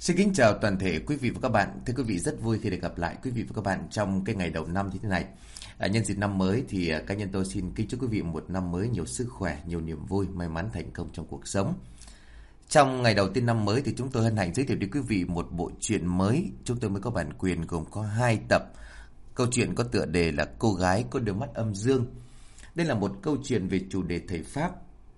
Xin kính chào toàn thể quý vị và các bạn. Thưa quý vị rất vui khi được gặp lại quý vị và các bạn trong cái ngày đầu năm như thế này. À, nhân dịp năm mới thì à, cá nhân tôi xin kính chúc quý vị một năm mới nhiều sức khỏe, nhiều niềm vui, may mắn thành công trong cuộc sống. Trong ngày đầu tiên năm mới thì chúng tôi hân hạnh giới thiệu đến quý vị một bộ truyện mới. Chúng tôi mới có bản quyền gồm có hai tập. Câu chuyện có tựa đề là Cô gái có đôi mắt âm dương. Đây là một câu chuyện về chủ đề thầy Pháp.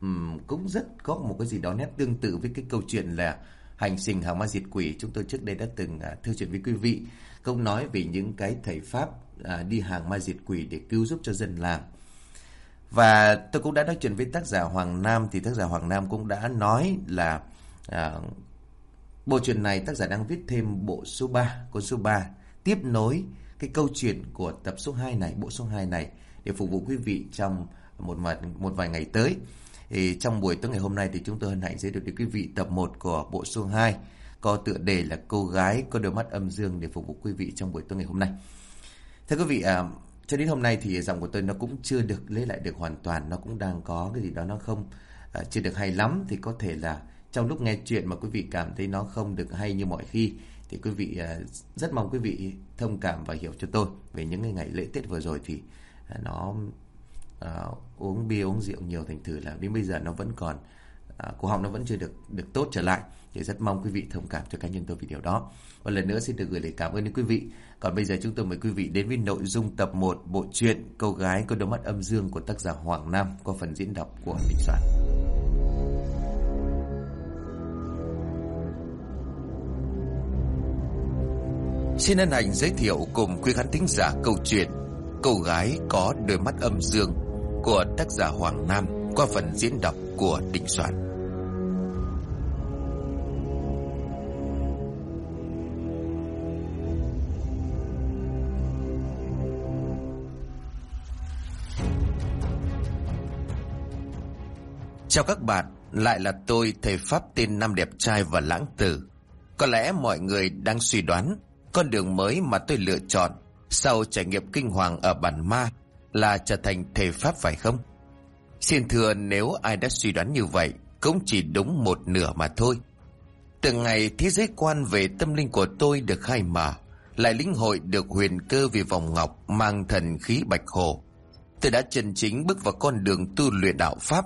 Uhm, cũng rất có một cái gì đó nét tương tự với cái câu chuyện là hành trình hàng ma diệt quỷ chúng tôi trước đây đã từng à, thưa chuyện với quý vị cũng nói về những cái thầy pháp à, đi hàng ma diệt quỷ để cứu giúp cho dân làng và tôi cũng đã nói chuyện với tác giả Hoàng Nam thì tác giả Hoàng Nam cũng đã nói là à, bộ truyện này tác giả đang viết thêm bộ số 3, cuốn số 3 tiếp nối cái câu chuyện của tập số 2 này, bộ số 2 này để phục vụ quý vị trong một vài, một vài ngày tới. Thì trong buổi tối ngày hôm nay thì chúng tôi hân hạnh giới thiệu đến quý vị tập 1 của bộ số 2 có tựa đề là cô gái có đôi mắt âm dương để phục vụ quý vị trong buổi tối ngày hôm nay. Thưa quý vị, à, cho đến hôm nay thì giọng của tôi nó cũng chưa được lấy lại được hoàn toàn, nó cũng đang có cái gì đó nó không à, chưa được hay lắm thì có thể là trong lúc nghe chuyện mà quý vị cảm thấy nó không được hay như mọi khi thì quý vị à, rất mong quý vị thông cảm và hiểu cho tôi về những cái ngày lễ Tết vừa rồi thì à, nó uh, uống bia uống rượu nhiều thành thử là đến bây giờ nó vẫn còn uh, cổ họng nó vẫn chưa được được tốt trở lại. Thì rất mong quý vị thông cảm cho cá nhân tôi vì điều đó. Một lần nữa xin được gửi lời cảm ơn đến quý vị. Còn bây giờ chúng tôi mời quý vị đến với nội dung tập 1 bộ truyện cô gái có đôi mắt âm dương của tác giả Hoàng Nam có phần diễn đọc của Đình Soạn. Xin ân hạnh giới thiệu cùng quý khán thính giả câu chuyện Cô gái có đôi mắt âm dương của tác giả Hoàng Nam qua phần diễn đọc của Định Soạn. Chào các bạn, lại là tôi thầy Pháp tên Nam đẹp trai và lãng tử. Có lẽ mọi người đang suy đoán con đường mới mà tôi lựa chọn sau trải nghiệm kinh hoàng ở bản ma là trở thành thể Pháp phải không? Xin thưa nếu ai đã suy đoán như vậy, cũng chỉ đúng một nửa mà thôi. Từng ngày thế giới quan về tâm linh của tôi được khai mở, lại lĩnh hội được huyền cơ vì vòng ngọc mang thần khí bạch hồ. Tôi đã chân chính bước vào con đường tu luyện đạo Pháp.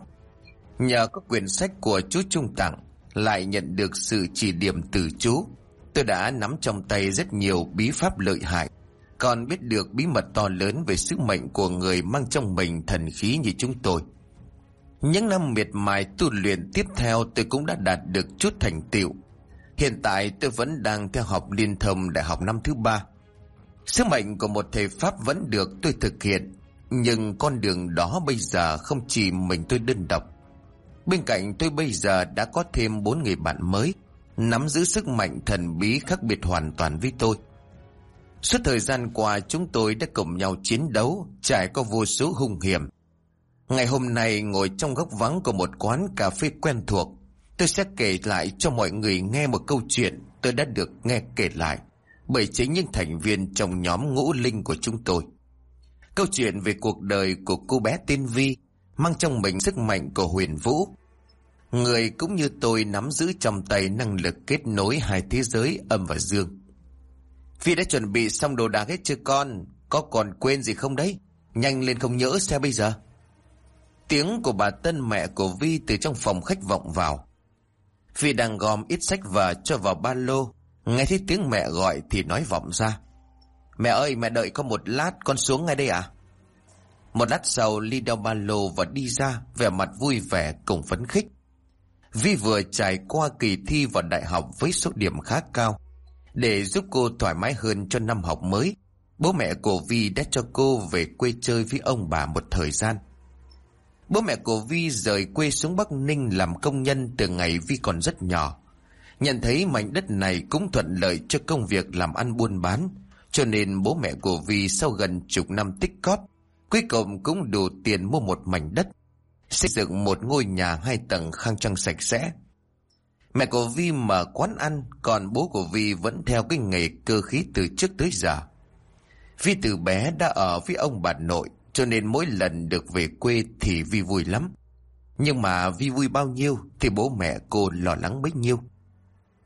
Nhờ có quyển sách của chú Trung Tặng, lại nhận được sự chỉ điểm từ chú. Tôi đã nắm trong tay rất nhiều bí pháp lợi hại còn biết được bí mật to lớn về sức mạnh của người mang trong mình thần khí như chúng tôi. Những năm miệt mài tu luyện tiếp theo tôi cũng đã đạt được chút thành tựu. Hiện tại tôi vẫn đang theo học liên thông đại học năm thứ ba. Sức mạnh của một thầy Pháp vẫn được tôi thực hiện, nhưng con đường đó bây giờ không chỉ mình tôi đơn độc. Bên cạnh tôi bây giờ đã có thêm bốn người bạn mới, nắm giữ sức mạnh thần bí khác biệt hoàn toàn với tôi. Suốt thời gian qua chúng tôi đã cùng nhau chiến đấu, trải qua vô số hung hiểm. Ngày hôm nay ngồi trong góc vắng của một quán cà phê quen thuộc, tôi sẽ kể lại cho mọi người nghe một câu chuyện tôi đã được nghe kể lại bởi chính những thành viên trong nhóm ngũ linh của chúng tôi. Câu chuyện về cuộc đời của cô bé tên Vi mang trong mình sức mạnh của huyền vũ. Người cũng như tôi nắm giữ trong tay năng lực kết nối hai thế giới âm và dương. Phi đã chuẩn bị xong đồ đạc hết chưa con? Có còn quên gì không đấy? Nhanh lên không nhớ xe bây giờ. Tiếng của bà Tân mẹ của Vi từ trong phòng khách vọng vào. Phi đang gom ít sách và cho vào ba lô. Nghe thấy tiếng mẹ gọi thì nói vọng ra. Mẹ ơi, mẹ đợi con một lát, con xuống ngay đây à? Một lát sau, Ly đeo ba lô và đi ra, vẻ mặt vui vẻ cùng phấn khích. Vi vừa trải qua kỳ thi vào đại học với số điểm khá cao. Để giúp cô thoải mái hơn cho năm học mới, bố mẹ của Vi đã cho cô về quê chơi với ông bà một thời gian. Bố mẹ của Vi rời quê xuống Bắc Ninh làm công nhân từ ngày Vi còn rất nhỏ. Nhận thấy mảnh đất này cũng thuận lợi cho công việc làm ăn buôn bán, cho nên bố mẹ của Vi sau gần chục năm tích cóp, cuối cùng cũng đủ tiền mua một mảnh đất, xây dựng một ngôi nhà hai tầng khang trang sạch sẽ. Mẹ của Vi mở quán ăn, còn bố của Vi vẫn theo cái nghề cơ khí từ trước tới giờ. Vi từ bé đã ở với ông bà nội, cho nên mỗi lần được về quê thì Vi vui lắm. Nhưng mà Vi vui bao nhiêu thì bố mẹ cô lo lắng bấy nhiêu.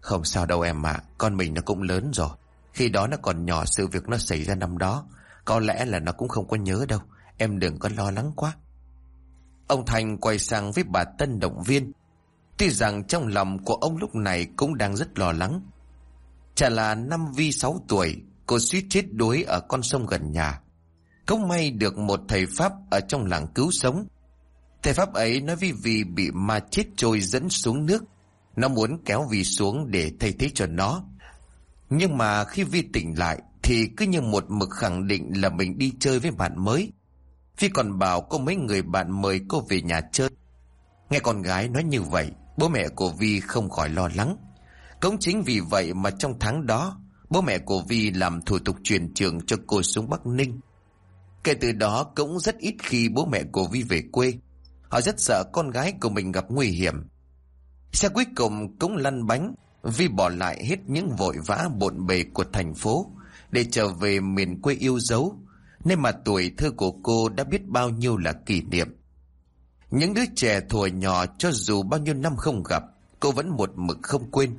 Không sao đâu em ạ Con mình nó cũng lớn rồi Khi đó nó còn nhỏ sự việc nó xảy ra năm đó Có lẽ là nó cũng không có nhớ đâu Em đừng có lo lắng quá Ông Thành quay sang với bà Tân động viên Tuy rằng trong lòng của ông lúc này cũng đang rất lo lắng. Chả là năm Vi 6 tuổi, Cô suýt chết đuối ở con sông gần nhà. Không may được một thầy Pháp Ở trong làng cứu sống. Thầy Pháp ấy nói vì vì bị ma chết trôi dẫn xuống nước. Nó muốn kéo Vi xuống để thay thế cho nó. Nhưng mà khi Vi tỉnh lại Thì cứ như một mực khẳng định là mình đi chơi với bạn mới. Vi còn bảo có mấy người bạn mời cô về nhà chơi. Nghe con gái nói như vậy Bố mẹ của Vi không khỏi lo lắng. Cũng chính vì vậy mà trong tháng đó, Bố mẹ của Vi làm thủ tục chuyển trường cho cô xuống Bắc Ninh. Kể từ đó cũng rất ít khi bố mẹ của Vi về quê. Họ rất sợ con gái của mình gặp nguy hiểm. Xe cuối cùng cũng lăn bánh. Vi bỏ lại hết những vội vã bộn bề của thành phố Để trở về miền quê yêu dấu. Nên mà tuổi thơ của cô đã biết bao nhiêu là kỷ niệm. Những đứa trẻ thuở nhỏ cho dù bao nhiêu năm không gặp Cô vẫn một mực không quên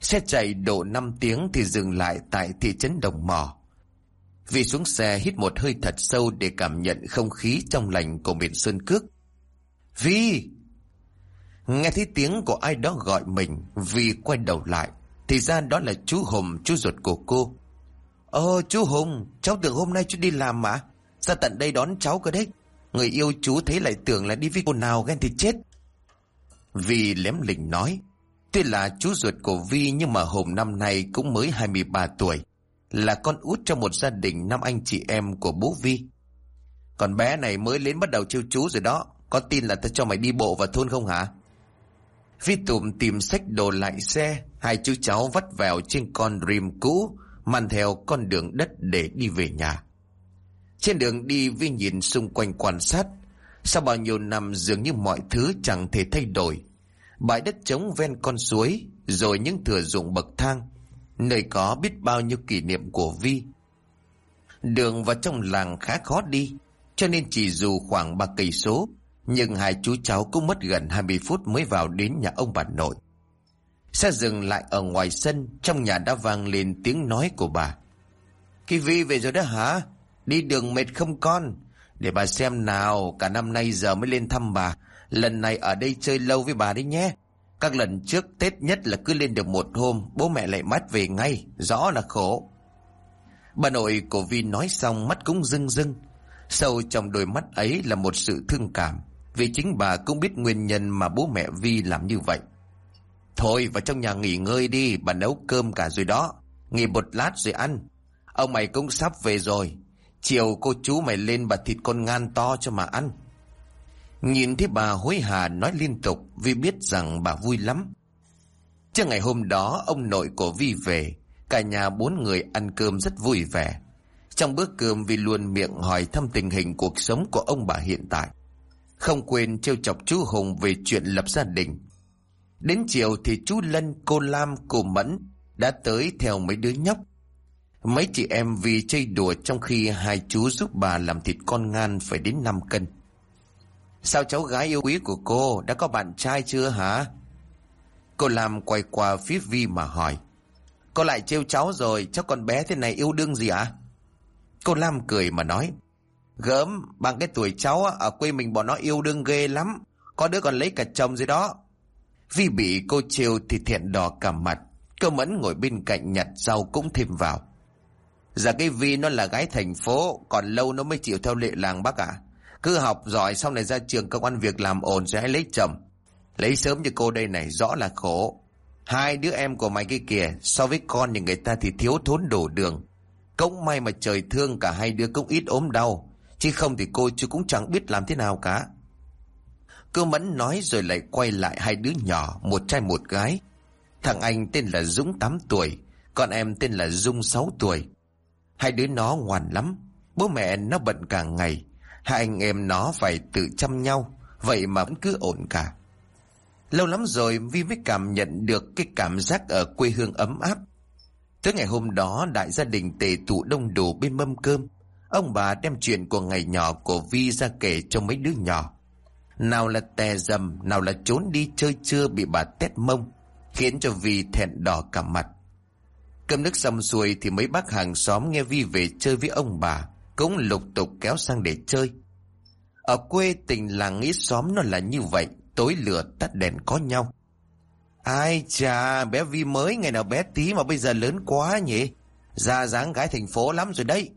Xe chạy độ 5 tiếng thì dừng lại tại thị trấn Đồng Mò. Vì xuống xe hít một hơi thật sâu để cảm nhận không khí trong lành của miền Xuân Cước. Vi! Nghe thấy tiếng của ai đó gọi mình, Vi quay đầu lại. Thì ra đó là chú Hùng, chú ruột của cô. Ờ, chú Hùng, cháu tưởng hôm nay chú đi làm mà. Ra tận đây đón cháu cơ đấy. Người yêu chú thấy lại tưởng là đi với cô nào ghen thì chết. Vi lém lỉnh nói. Tuy là chú ruột của Vi nhưng mà Hùng năm nay cũng mới 23 tuổi. Là con út trong một gia đình năm anh chị em của bố Vi. Còn bé này mới lên bắt đầu chiêu chú rồi đó. Có tin là ta cho mày đi bộ vào thôn không hả? Vi tụm tìm sách đồ lại xe. Hai chú cháu vắt vào trên con rim cũ. Mang theo con đường đất để đi về nhà. Trên đường đi Vi nhìn xung quanh quan sát. Sau bao nhiêu năm dường như mọi thứ chẳng thể thay đổi bãi đất trống ven con suối, rồi những thừa dụng bậc thang, nơi có biết bao nhiêu kỷ niệm của Vi. Đường vào trong làng khá khó đi, cho nên chỉ dù khoảng ba cây số, nhưng hai chú cháu cũng mất gần 20 phút mới vào đến nhà ông bà nội. Xe dừng lại ở ngoài sân, trong nhà đã vang lên tiếng nói của bà. Kỳ Vi về rồi đó hả? Đi đường mệt không con? Để bà xem nào, cả năm nay giờ mới lên thăm bà. Lần này ở đây chơi lâu với bà đấy nhé. Các lần trước Tết nhất là cứ lên được một hôm, bố mẹ lại mất về ngay, rõ là khổ. Bà nội của Vi nói xong mắt cũng rưng rưng. Sâu trong đôi mắt ấy là một sự thương cảm, vì chính bà cũng biết nguyên nhân mà bố mẹ Vi làm như vậy. Thôi vào trong nhà nghỉ ngơi đi, bà nấu cơm cả rồi đó. Nghỉ một lát rồi ăn. Ông mày cũng sắp về rồi. Chiều cô chú mày lên bà thịt con ngan to cho mà ăn. Nhìn thấy bà hối hả nói liên tục vì biết rằng bà vui lắm. Trước ngày hôm đó ông nội của Vi về, cả nhà bốn người ăn cơm rất vui vẻ. Trong bữa cơm Vi luôn miệng hỏi thăm tình hình cuộc sống của ông bà hiện tại. Không quên trêu chọc chú Hùng về chuyện lập gia đình. Đến chiều thì chú Lân, cô Lam, cô Mẫn đã tới theo mấy đứa nhóc. Mấy chị em vì chơi đùa trong khi hai chú giúp bà làm thịt con ngan phải đến 5 cân. Sao cháu gái yêu quý của cô đã có bạn trai chưa hả? Cô làm quay qua phía Vi mà hỏi. Cô lại trêu cháu rồi, cháu còn bé thế này yêu đương gì ạ? À? Cô Lam cười mà nói. Gớm, bằng cái tuổi cháu ở quê mình bọn nó yêu đương ghê lắm. Có đứa còn lấy cả chồng rồi đó. Vi bị cô trêu thì thiện đỏ cả mặt. Cơ mẫn ngồi bên cạnh nhặt rau cũng thêm vào. Dạ cái Vi nó là gái thành phố, còn lâu nó mới chịu theo lệ làng bác ạ. À. Cứ học giỏi sau này ra trường công an việc làm ổn rồi hãy lấy chồng. Lấy sớm như cô đây này rõ là khổ. Hai đứa em của mày kia kìa, so với con thì người ta thì thiếu thốn đổ đường. Cũng may mà trời thương cả hai đứa cũng ít ốm đau. Chứ không thì cô chứ cũng chẳng biết làm thế nào cả. Cơ mẫn nói rồi lại quay lại hai đứa nhỏ, một trai một gái. Thằng anh tên là Dũng 8 tuổi, còn em tên là Dung 6 tuổi. Hai đứa nó ngoan lắm, bố mẹ nó bận cả ngày, Hai anh em nó phải tự chăm nhau. Vậy mà vẫn cứ ổn cả. Lâu lắm rồi Vi mới cảm nhận được Cái cảm giác ở quê hương ấm áp. Tới ngày hôm đó Đại gia đình tề tụ đông đủ bên mâm cơm. Ông bà đem chuyện của ngày nhỏ của Vi ra kể cho mấy đứa nhỏ. Nào là tè dầm Nào là trốn đi chơi trưa bị bà tét mông Khiến cho Vi thẹn đỏ cả mặt. Cơm nước xong xuôi thì mấy bác hàng xóm nghe Vi về chơi với ông bà, Cũng lục tục kéo sang để chơi. Ở quê tình làng nghĩ xóm nó là như vậy, Tối lửa tắt đèn có nhau. Ai chà, bé Vi mới, ngày nào bé tí mà bây giờ lớn quá nhỉ? Ra dáng gái thành phố lắm rồi đấy.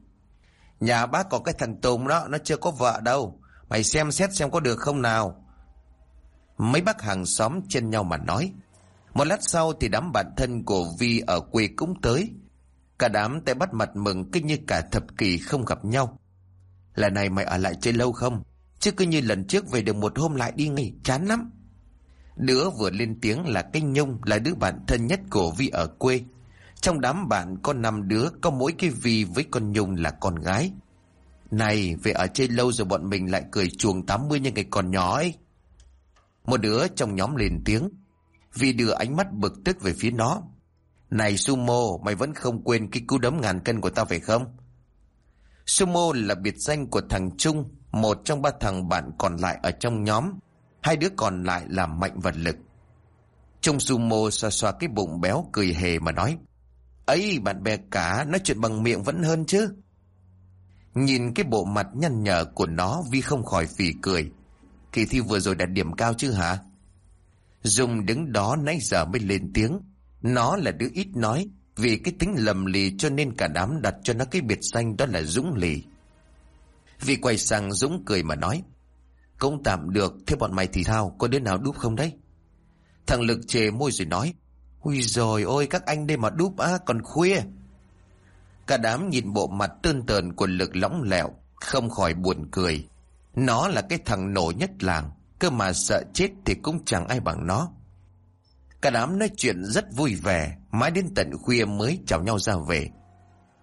Nhà bác có cái thằng Tùng đó, Nó chưa có vợ đâu. Mày xem xét xem có được không nào? Mấy bác hàng xóm trên nhau mà nói. Một lát sau thì đám bạn thân của Vi ở quê cũng tới. Cả đám tay bắt mặt mừng kinh như cả thập kỷ không gặp nhau. Lần này mày ở lại chơi lâu không? Chứ cứ như lần trước về được một hôm lại đi nghỉ, chán lắm. Đứa vừa lên tiếng là cái Nhung Là đứa bạn thân nhất của Vi ở quê. Trong đám bạn có năm đứa, Có mỗi cái Vi với con Nhung là con gái. Này, về ở chơi lâu rồi bọn mình lại cười chuồng 80 như ngày còn nhỏ ấy. Một đứa trong nhóm lên tiếng. Vi đưa ánh mắt bực tức về phía nó Này Sumo, Mày vẫn không quên cái cú đấm ngàn cân của tao phải không Sumo là biệt danh của thằng Trung, Một trong ba thằng bạn còn lại ở trong nhóm Hai đứa còn lại là mạnh vật lực. Trung sumo xoa xoa cái bụng béo cười hề mà nói. ấy, bạn bè cả, nói chuyện bằng miệng vẫn hơn chứ. Nhìn cái bộ mặt nhăn nhở của nó, Vi không khỏi phì cười. Kỳ thi vừa rồi đạt điểm cao chứ hả? Dung đứng đó nãy giờ mới lên tiếng. Nó là đứa ít nói. Vì cái tính lầm lì cho nên cả đám đặt cho nó cái biệt danh đó là Dũng lì. vì quay sang Dũng cười mà nói. Cũng tạm được, Thế bọn mày thì thao, Có đứa nào đúp không đấy Thằng Lực chề môi rồi nói, Ui rồi ôi, các anh đây mà đúp á, Còn khuya Cả đám nhìn bộ mặt tơn tờn của Lực lõng lẹo Không khỏi buồn cười Nó là cái thằng nổi nhất làng Cơ mà sợ chết thì cũng chẳng ai bằng nó. Cả đám nói chuyện rất vui vẻ, Mãi đến tận khuya mới chào nhau ra về.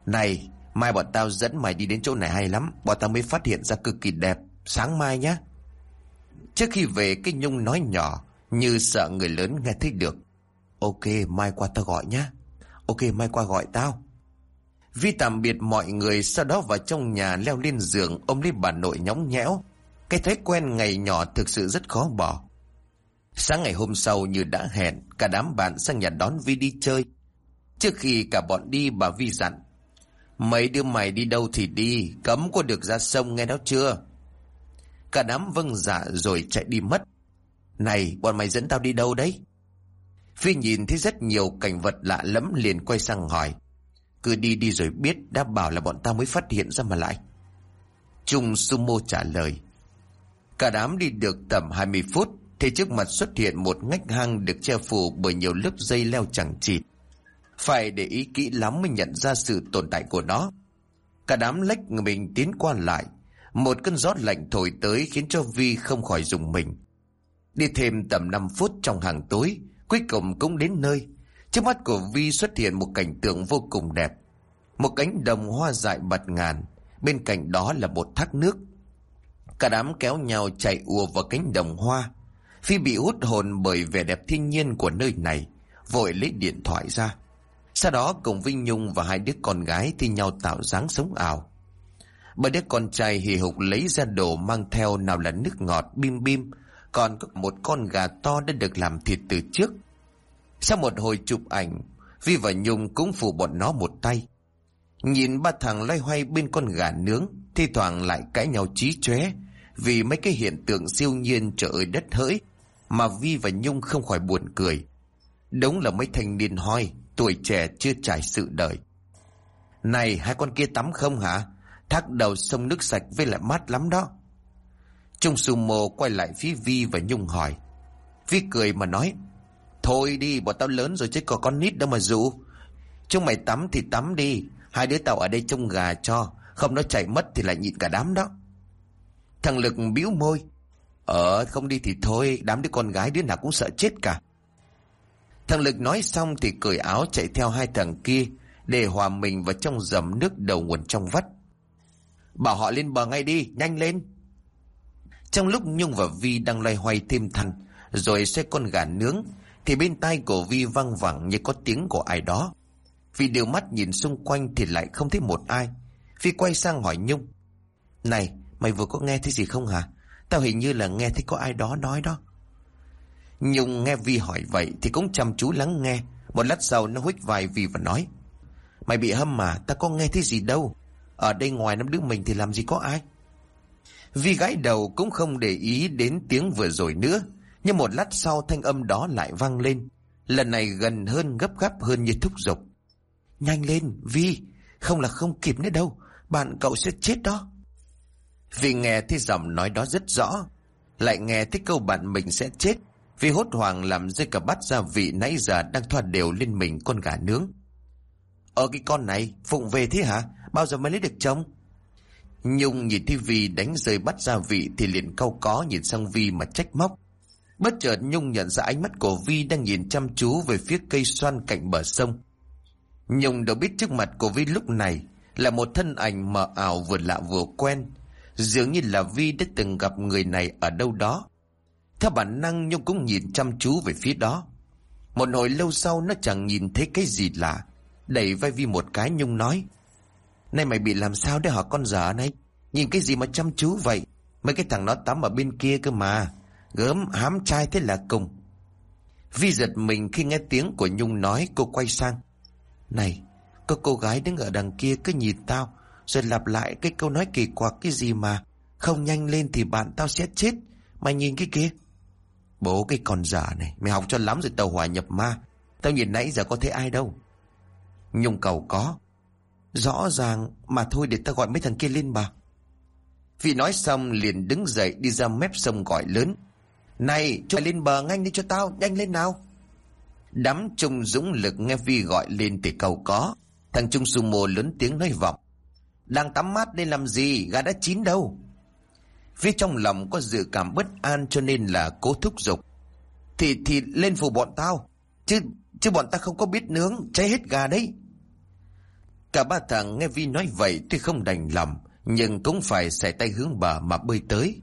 Này, Mai bọn tao dẫn mày đi đến chỗ này hay lắm, Bọn tao mới phát hiện ra cực kỳ đẹp, Sáng mai nhé Trước khi về, cái Nhung nói nhỏ, Như sợ người lớn nghe thấy được. Ok, mai qua tao gọi nhá. Ok, mai qua gọi tao. Vi tạm biệt mọi người, Sau đó vào trong nhà leo lên giường, Ôm lấy bà nội nhóng nhẽo. Cái thói quen ngày nhỏ thực sự rất khó bỏ Sáng ngày hôm sau như đã hẹn Cả đám bạn sang nhà đón Vi đi chơi Trước khi cả bọn đi bà Vi dặn Mấy đứa mày đi đâu thì đi Cấm có được ra sông nghe đó chưa Cả đám vâng dạ rồi chạy đi mất. Này, bọn mày dẫn tao đi đâu đấy? Phi nhìn thấy rất nhiều cảnh vật lạ lẫm liền quay sang hỏi. Cứ đi đi rồi biết đã bảo là bọn tao mới phát hiện ra mà lại. Trung Sumo trả lời. Cả đám đi được tầm 20 phút thì trước mặt xuất hiện một ngách hang được che phủ bởi nhiều lớp dây leo chẳng chịt. Phải để ý kỹ lắm mới nhận ra sự tồn tại của nó. Cả đám lách mình tiến qua lại một cơn gió lạnh thổi tới khiến cho Vi không khỏi dùng mình. Đi thêm tầm 5 phút trong hàng tối, cuối cùng cũng đến nơi. Trước mắt của Vi xuất hiện một cảnh tượng vô cùng đẹp. Một cánh đồng hoa dại bật ngàn, bên cạnh đó là một thác nước. Cả đám kéo nhau chạy ùa vào cánh đồng hoa. Phi bị hút hồn bởi vẻ đẹp thiên nhiên của nơi này, vội lấy điện thoại ra. Sau đó cùng Vinh Nhung và hai đứa con gái thi nhau tạo dáng sống ảo. Bởi đứa con trai hì hục lấy ra đồ mang theo nào là nước ngọt bim bim, còn có một con gà to đã được làm thịt từ trước. Sau một hồi chụp ảnh, Vi và Nhung cũng phụ bọn nó một tay. Nhìn ba thằng loay hoay bên con gà nướng, thi thoảng lại cãi nhau trí chóe vì mấy cái hiện tượng siêu nhiên trở ơi đất hỡi, mà Vi và Nhung không khỏi buồn cười. Đúng là mấy thanh niên hoi, tuổi trẻ chưa trải sự đời. Này, hai con kia tắm không hả? Thác đầu sông nước sạch với lại mát lắm đó. Trung sumo quay lại phía Vi và Nhung hỏi. Vi cười mà nói. Thôi đi, bọn tao lớn rồi chứ có con nít đâu mà dụ. Chúng mày tắm thì tắm đi. Hai đứa tao ở đây trông gà cho. Không nó chạy mất thì lại nhịn cả đám đó. Thằng Lực bĩu môi. Ờ, không đi thì thôi. Đám đứa con gái đứa nào cũng sợ chết cả. Thằng Lực nói xong thì cởi áo chạy theo hai thằng kia để hòa mình vào trong dầm nước đầu nguồn trong vắt. Bảo họ lên bờ ngay đi, nhanh lên. Trong lúc Nhung và Vi đang loay hoay thêm thằn rồi xoay con gà nướng, thì bên tai của Vi văng vẳng như có tiếng của ai đó. Vi đều mắt nhìn xung quanh thì lại không thấy một ai. Vi quay sang hỏi Nhung. Này, mày vừa có nghe thấy gì không hả? Tao hình như là nghe thấy có ai đó nói đó. Nhung nghe Vi hỏi vậy thì cũng chăm chú lắng nghe. Một lát sau nó huých vài Vi và nói. Mày bị hâm mà, ta có nghe thấy gì đâu. Ở đây ngoài năm đứa mình thì làm gì có ai. Vi gãi đầu cũng không để ý đến tiếng vừa rồi nữa. Nhưng một lát sau thanh âm đó lại vang lên. Lần này gần hơn gấp gáp hơn như thúc giục. Nhanh lên, Vi, không là không kịp nữa đâu. Bạn cậu sẽ chết đó. Vì nghe thấy giọng nói đó rất rõ. Lại nghe thấy câu bạn mình sẽ chết. Vì hốt hoảng làm rơi cả bát gia vị nãy giờ đang thoa đều lên mình con gà nướng. Ở cái con này, Phụng về thế hả? Bao giờ mới lấy được chồng? Nhung nhìn thấy Vi đánh rơi bát gia vị thì liền câu có nhìn sang Vi mà trách móc. Bất chợt Nhung nhận ra ánh mắt của Vi đang nhìn chăm chú về phía cây xoan cạnh bờ sông. Nhung đâu biết trước mặt của Vi lúc này là một thân ảnh mờ ảo vừa lạ vừa quen. Dường như là Vi đã từng gặp người này ở đâu đó. Theo bản năng Nhung cũng nhìn chăm chú về phía đó. Một hồi lâu sau nó chẳng nhìn thấy cái gì lạ. Đẩy vai Vi một cái Nhung nói. Này mày bị làm sao để họ con dở này? Nhìn cái gì mà chăm chú vậy? Mấy cái thằng nó tắm ở bên kia cơ mà. Gớm hám trai thế là cùng. Vi giật mình khi nghe tiếng của Nhung nói cô quay sang. Này, có cô gái đứng ở đằng kia cứ nhìn tao rồi lặp lại cái câu nói kỳ quặc cái gì mà không nhanh lên thì bạn tao sẽ chết. Mày nhìn cái kia. Bố cái con giả này, mày học cho lắm rồi tàu hỏa nhập ma. Tao nhìn nãy giờ có thấy ai đâu. Nhung cầu có. Rõ ràng mà thôi để tao gọi mấy thằng kia lên bà. Vị nói xong liền đứng dậy đi ra mép sông gọi lớn. Này, cho lên bờ nhanh đi cho tao, nhanh lên nào. Đám trung dũng lực nghe Vi gọi lên thì cầu có. Thằng Trung Sumo lớn tiếng nói vọng. Đang tắm mát nên làm gì, gà đã chín đâu. Phía trong lòng có dự cảm bất an cho nên là cố thúc giục. Thì thì lên phủ bọn tao. Chứ chứ bọn ta không có biết nướng, cháy hết gà đấy. Cả ba thằng nghe Vi nói vậy tuy không đành lòng, nhưng cũng phải xài tay hướng bà mà bơi tới.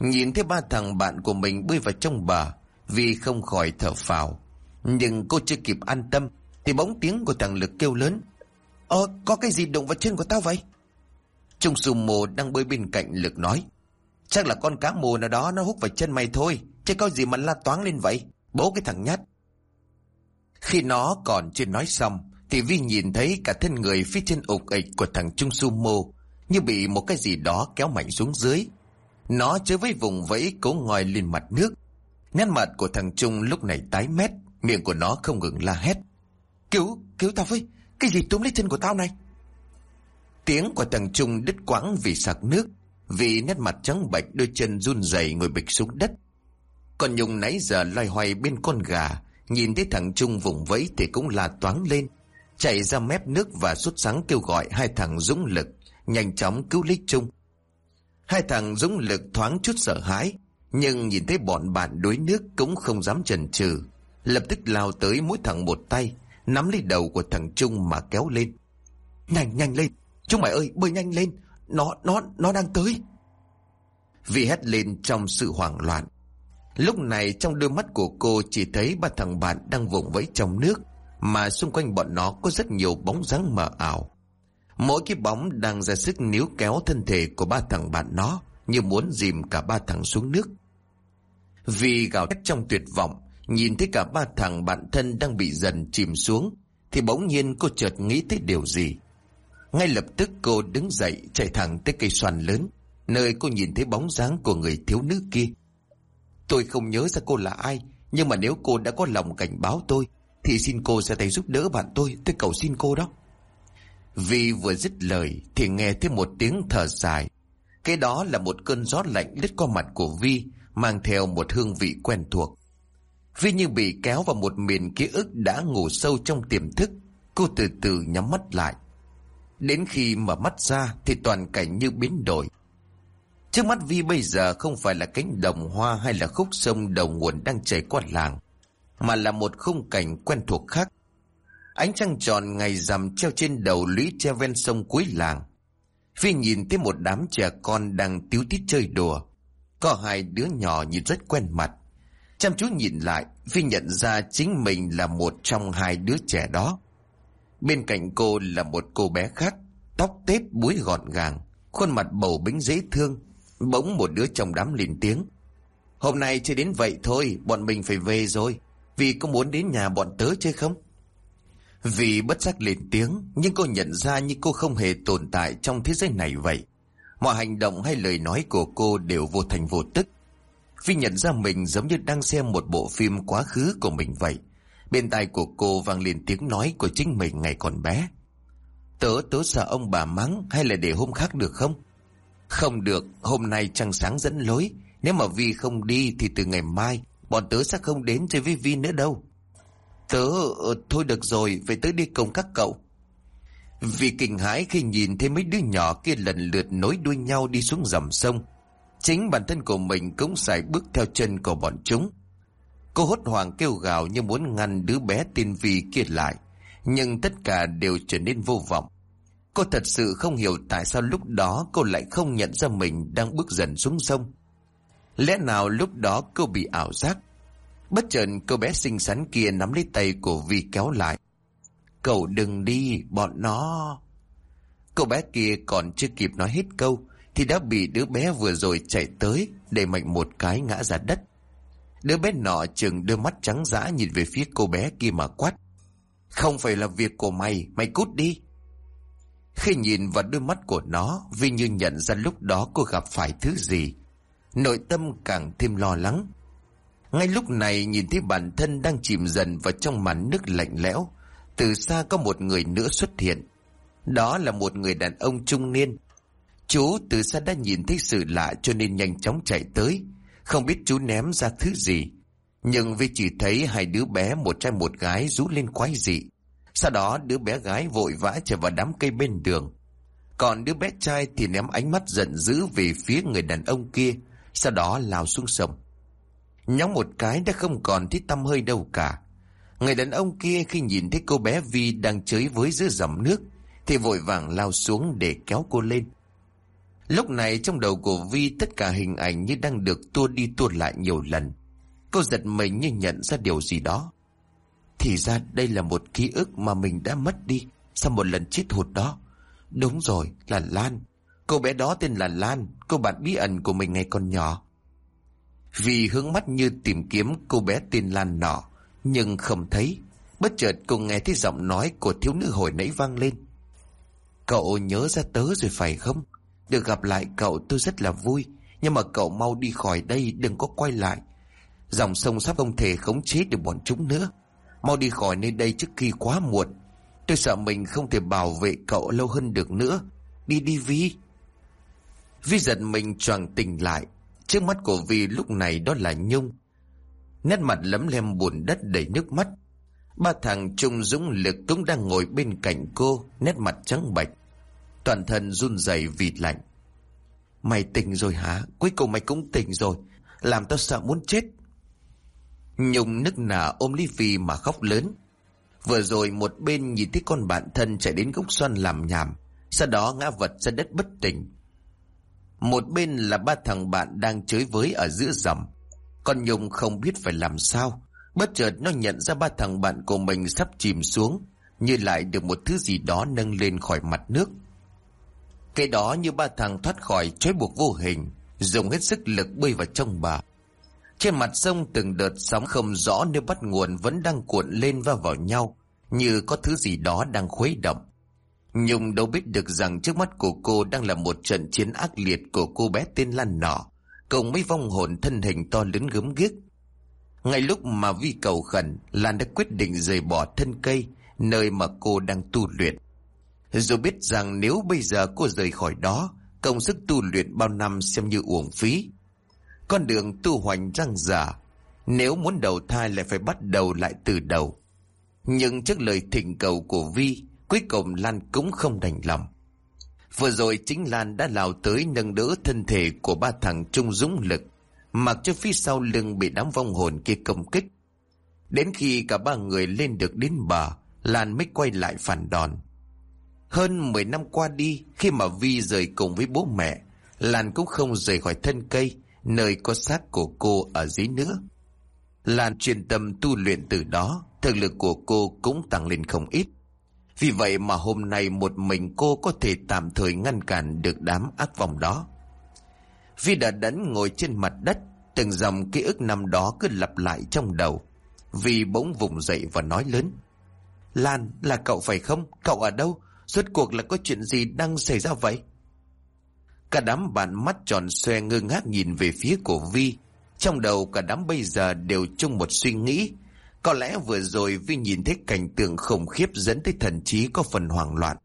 Nhìn thấy ba thằng bạn của mình bơi vào trong bà Vi không khỏi thở phào. Nhưng cô chưa kịp an tâm, thì bóng tiếng của thằng Lực kêu lớn. Ờ, có cái gì đụng vào chân của tao vậy? Trung sù mồ đang bơi bên cạnh Lực nói. Chắc là con cá mồ nào đó nó hút vào chân mày thôi, chứ có gì mà la toáng lên vậy, bố cái thằng nhát. Khi nó còn chưa nói xong, thì Vi nhìn thấy cả thân người phía trên ục ịch của thằng Trung Sumo như bị một cái gì đó kéo mạnh xuống dưới. Nó chơi với vùng vẫy cố ngòi lên mặt nước. Nét mặt của thằng Trung lúc này tái mét, miệng của nó không ngừng la hét. Cứu, cứu tao với, cái gì túm lấy chân của tao này? Tiếng của thằng Trung đứt quãng vì sặc nước, vì nét mặt trắng bệch đôi chân run rẩy ngồi bịch xuống đất. Còn Nhung nãy giờ loay hoay bên con gà, nhìn thấy thằng Trung vùng vẫy thì cũng là toáng lên, chạy ra mép nước và xuất sáng kêu gọi hai thằng dũng lực, nhanh chóng cứu lấy Trung. Hai thằng dũng lực thoáng chút sợ hãi, nhưng nhìn thấy bọn bạn đuối nước cũng không dám chần chừ, lập tức lao tới mỗi thằng một tay, nắm lấy đầu của thằng Trung mà kéo lên. Nhanh nhanh lên, chúng mày ơi, bơi nhanh lên, nó, nó, nó đang tới. Vì hét lên trong sự hoảng loạn. Lúc này trong đôi mắt của cô chỉ thấy ba thằng bạn đang vùng vẫy trong nước, mà xung quanh bọn nó có rất nhiều bóng dáng mờ ảo. Mỗi cái bóng đang ra sức níu kéo thân thể của ba thằng bạn nó, như muốn dìm cả ba thằng xuống nước. Vì gào thét trong tuyệt vọng, nhìn thấy cả ba thằng bạn thân đang bị dần chìm xuống, thì bỗng nhiên cô chợt nghĩ tới điều gì. Ngay lập tức cô đứng dậy chạy thẳng tới cây xoàn lớn, nơi cô nhìn thấy bóng dáng của người thiếu nữ kia. Tôi không nhớ ra cô là ai, nhưng mà nếu cô đã có lòng cảnh báo tôi, thì xin cô ra tay giúp đỡ bạn tôi, tôi cầu xin cô đó. Vì vừa dứt lời thì nghe thấy một tiếng thở dài. Cái đó là một cơn gió lạnh lướt qua mặt của Vi, mang theo một hương vị quen thuộc. Vi như bị kéo vào một miền ký ức đã ngủ sâu trong tiềm thức. Cô từ từ nhắm mắt lại. Đến khi mở mắt ra thì toàn cảnh như biến đổi. Trước mắt Vi bây giờ không phải là cánh đồng hoa hay là khúc sông đầu nguồn đang chảy qua làng, mà là một khung cảnh quen thuộc khác. Ánh trăng tròn ngày rằm treo trên đầu lũy tre ven sông cuối làng. Vi nhìn thấy một đám trẻ con đang tiếu tít chơi đùa. Có hai đứa nhỏ nhìn rất quen mặt. Chăm chú nhìn lại, Phi nhận ra chính mình là một trong hai đứa trẻ đó. Bên cạnh cô là một cô bé khác, tóc tết búi gọn gàng, khuôn mặt bầu bính dễ thương. Bỗng một đứa trong đám lên tiếng. Hôm nay chưa đến vậy thôi, bọn mình phải về rồi. Vì có muốn đến nhà bọn tớ chơi không? Vì bất giác lên tiếng, nhưng cô nhận ra như cô không hề tồn tại trong thế giới này vậy. Mọi hành động hay lời nói của cô đều vô thành vô tức. Vi nhận ra mình giống như đang xem một bộ phim quá khứ của mình vậy. Bên tai của cô vang lên tiếng nói của chính mình ngày còn bé. Tớ tớ sợ ông bà mắng hay là để hôm khác được không? Không được, hôm nay trăng sáng dẫn lối. Nếu mà Vi không đi thì từ ngày mai bọn tớ sẽ không đến chơi với Vi nữa đâu. Tớ, ờ, thôi được rồi, vậy tớ đi cùng các cậu. Vì kinh hãi khi nhìn thấy mấy đứa nhỏ kia lần lượt nối đuôi nhau đi xuống dòng sông. Chính bản thân của mình cũng sải bước theo chân của bọn chúng. Cô hốt hoảng kêu gào như muốn ngăn đứa bé tin Vi kia lại. Nhưng tất cả đều trở nên vô vọng. Cô thật sự không hiểu tại sao lúc đó cô lại không nhận ra mình đang bước dần xuống sông. Lẽ nào lúc đó cô bị ảo giác? Bất chợt cô bé xinh xắn kia nắm lấy tay của Vi kéo lại. Cậu đừng đi, bọn nó... Cô bé kia còn chưa kịp nói hết câu thì đã bị đứa bé vừa rồi chạy tới để mạnh một cái ngã ra đất. Đứa bé nọ chừng đôi mắt trắng dã nhìn về phía cô bé kia mà quát. Không phải là việc của mày, mày cút đi. Khi nhìn vào đôi mắt của nó, Vi như nhận ra lúc đó cô gặp phải thứ gì. Nội tâm càng thêm lo lắng. Ngay lúc này nhìn thấy bản thân đang chìm dần vào trong màn nước lạnh lẽo. Từ xa có một người nữa xuất hiện. Đó là một người đàn ông trung niên. Chú từ xa đã nhìn thấy sự lạ cho nên nhanh chóng chạy tới. Không biết chú ném ra thứ gì. Nhưng vì chỉ thấy hai đứa bé, một trai một gái rú lên quái dị. Sau đó, đứa bé gái vội vã chạy vào đám cây bên đường. Còn đứa bé trai thì ném ánh mắt giận dữ về phía người đàn ông kia. Sau đó lao xuống sông. nhóm một cái đã không còn thấy tâm hơi đâu cả. Người đàn ông kia khi nhìn thấy cô bé Vi đang chơi với giữa dòng nước thì vội vàng lao xuống để kéo cô lên. Lúc này trong đầu của Vi tất cả hình ảnh như đang được tua đi tua lại nhiều lần. Cô giật mình như nhận ra điều gì đó. Thì ra đây là một ký ức mà mình đã mất đi sau một lần chết hụt đó. Đúng rồi, là Lan. Cô bé đó tên là Lan, cô bạn bí ẩn của mình ngày còn nhỏ. Vì hướng mắt như tìm kiếm cô bé tên Lan nọ, nhưng không thấy. Bất chợt cô nghe thấy giọng nói của thiếu nữ hồi nãy vang lên. Cậu nhớ ra tớ rồi phải không? Được gặp lại cậu tôi rất là vui, nhưng mà cậu mau đi khỏi đây đừng có quay lại. Dòng sông sắp không thể khống chế được bọn chúng nữa. Mau đi khỏi nơi đây trước khi quá muộn. Tôi sợ mình không thể bảo vệ cậu lâu hơn được nữa. Đi đi Vi. Vi giật mình choàng tỉnh lại. Trước mắt của Vi lúc này đó là Nhung. Nét mặt lấm lem buồn đất đầy nước mắt. Ba thằng Trung Dũng Lực cũng đang ngồi bên cạnh cô, nét mặt trắng bệch. Toàn thân run rẩy vì lạnh. Mày tỉnh rồi hả? Cuối cùng mày cũng tỉnh rồi. Làm tao sợ muốn chết. Nhung nức nở ôm Lý Phi mà khóc lớn. Vừa rồi một bên nhìn thấy con bạn thân chạy đến gốc xoan làm nhảm. Sau đó ngã vật ra đất bất tỉnh. Một bên là ba thằng bạn đang chơi với ở giữa rầm, Con Nhung không biết phải làm sao. Bất chợt nó nhận ra ba thằng bạn của mình sắp chìm xuống. Như lại được một thứ gì đó nâng lên khỏi mặt nước. Cái đó như ba thằng thoát khỏi trói buộc vô hình. Dùng hết sức lực bơi vào trong bà. Trên mặt sông từng đợt sóng không rõ nếu bắt nguồn vẫn đang cuộn lên và vào nhau. Như có thứ gì đó đang khuấy động. Nhung đâu biết được rằng trước mắt của cô đang là một trận chiến ác liệt của cô bé tên Lan nọ, cùng mấy vong hồn thân hình to lớn gớm ghiếc. Ngay lúc mà Vi cầu khẩn, Lan đã quyết định rời bỏ thân cây, nơi mà cô đang tu luyện. Dù biết rằng nếu bây giờ cô rời khỏi đó, công sức tu luyện bao năm xem như uổng phí. Con đường tu hoành răng giả, nếu muốn đầu thai lại phải bắt đầu lại từ đầu. Nhưng trước lời thỉnh cầu của Vi, Cuối cùng Lan cũng không đành lòng. Vừa rồi chính Lan đã lao tới nâng đỡ thân thể của ba thằng trung dũng lực, mặc cho phía sau lưng bị đám vong hồn kia công kích. Đến khi cả ba người lên được đến bờ, Lan mới quay lại phản đòn. Hơn 10 năm qua đi, khi mà Vi rời cùng với bố mẹ, Lan cũng không rời khỏi thân cây, nơi có xác của cô ở dưới nữa. Lan chuyên tâm tu luyện từ đó, thực lực của cô cũng tăng lên không ít. Vì vậy mà hôm nay một mình cô có thể tạm thời ngăn cản được đám ác vòng đó. Vi đã đẫn ngồi trên mặt đất, Từng dòng ký ức năm đó cứ lặp lại trong đầu. Vì bỗng vùng dậy và nói lớn. Lan, là cậu phải không? Cậu ở đâu? Suốt cuộc là có chuyện gì đang xảy ra vậy? Cả đám bạn mắt tròn xoe ngơ ngác nhìn về phía của Vi. Trong đầu cả đám bây giờ đều chung một suy nghĩ. Có lẽ vừa rồi Vi nhìn thấy cảnh tượng khủng khiếp dẫn tới thần trí có phần hoảng loạn.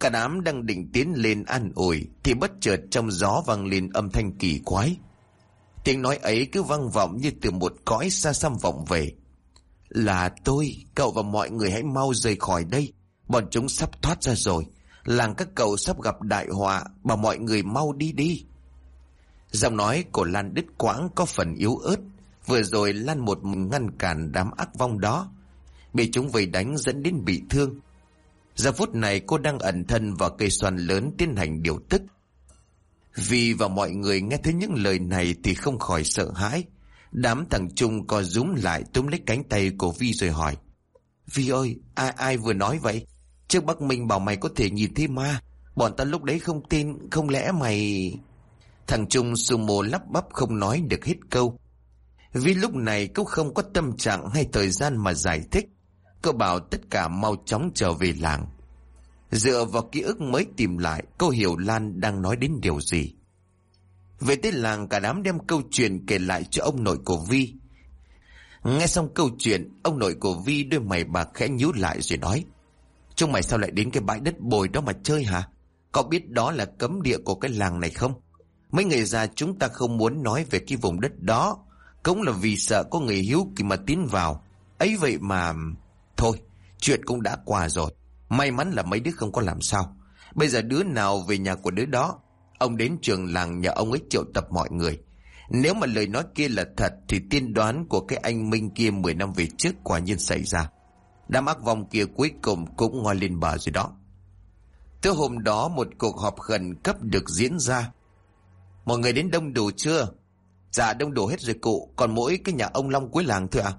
Cả đám đang định tiến lên an ủi thì bất chợt trong gió vang lên âm thanh kỳ quái. Tiếng nói ấy cứ vang vọng như từ một cõi xa xăm vọng về. Là tôi, cậu và mọi người hãy mau rời khỏi đây. Bọn chúng sắp thoát ra rồi. Làng các cậu sắp gặp đại họa, bảo mọi người mau đi đi. Giọng nói của Lan đứt quãng có phần yếu ớt. Vừa rồi Lan một ngăn cản đám ác vong đó. Bị chúng vây đánh dẫn đến bị thương. Giờ phút này cô đang ẩn thân vào cây xoan lớn tiến hành điều tức. Vì và mọi người nghe thấy những lời này thì không khỏi sợ hãi. Đám thằng Trung co rúm lại túm lấy cánh tay của Vi rồi hỏi. Vi ơi, ai ai vừa nói vậy? Trước Bắc Minh bảo mày có thể nhìn thấy ma. Bọn ta lúc đấy không tin, không lẽ mày... Thằng Trung sumo lắp bắp không nói được hết câu. Vì lúc này cũng không có tâm trạng hay thời gian mà giải thích. Cô bảo tất cả mau chóng trở về làng. Dựa vào ký ức mới tìm lại, cô hiểu Lan đang nói đến điều gì. Về tới làng cả đám đem câu chuyện kể lại cho ông nội của Vi. Nghe xong câu chuyện, ông nội của Vi đôi mày bạc khẽ nhíu lại rồi nói. Chúng mày sao lại đến cái bãi đất bồi đó mà chơi hả? cậu biết đó là cấm địa của cái làng này không? Mấy người già chúng ta không muốn nói về cái vùng đất đó. Cũng là vì sợ có người hiếu kỳ mà tiến vào. ấy vậy mà... Thôi, chuyện cũng đã qua rồi. May mắn là mấy đứa không có làm sao. Bây giờ đứa nào về nhà của đứa đó, ông đến trường làng nhờ ông ấy triệu tập mọi người. Nếu mà lời nói kia là thật thì tiên đoán của cái anh Minh kia 10 năm về trước quả nhiên xảy ra. Đám ác vong kia cuối cùng cũng ngoi lên bờ rồi đó. Tới hôm đó một cuộc họp khẩn cấp được diễn ra. Mọi người đến đông đủ chưa? Dạ đông đủ hết rồi cụ, còn mỗi cái nhà ông Long cuối làng thôi à?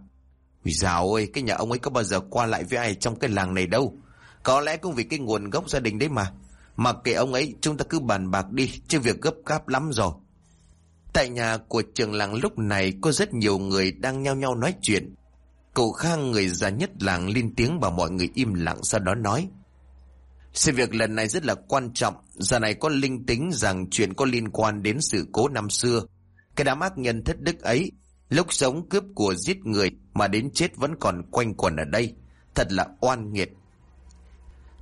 Ui dào ơi, cái nhà ông ấy có bao giờ qua lại với ai trong cái làng này đâu. Có lẽ cũng vì cái nguồn gốc gia đình đấy mà. Mặc kệ ông ấy, chúng ta cứ bàn bạc đi, chứ việc gấp gáp lắm rồi. Tại nhà của trường làng lúc này có rất nhiều người đang nhao nhao nói chuyện. Cậu Khang người già nhất làng lên tiếng bảo mọi người im lặng sau đó nói. Sự việc lần này rất là quan trọng, giờ này có linh tính rằng chuyện có liên quan đến sự cố năm xưa. Cái đám ác nhân thất đức ấy, lúc sống cướp của giết người mà đến chết vẫn còn quanh quẩn ở đây. Thật là oan nghiệt.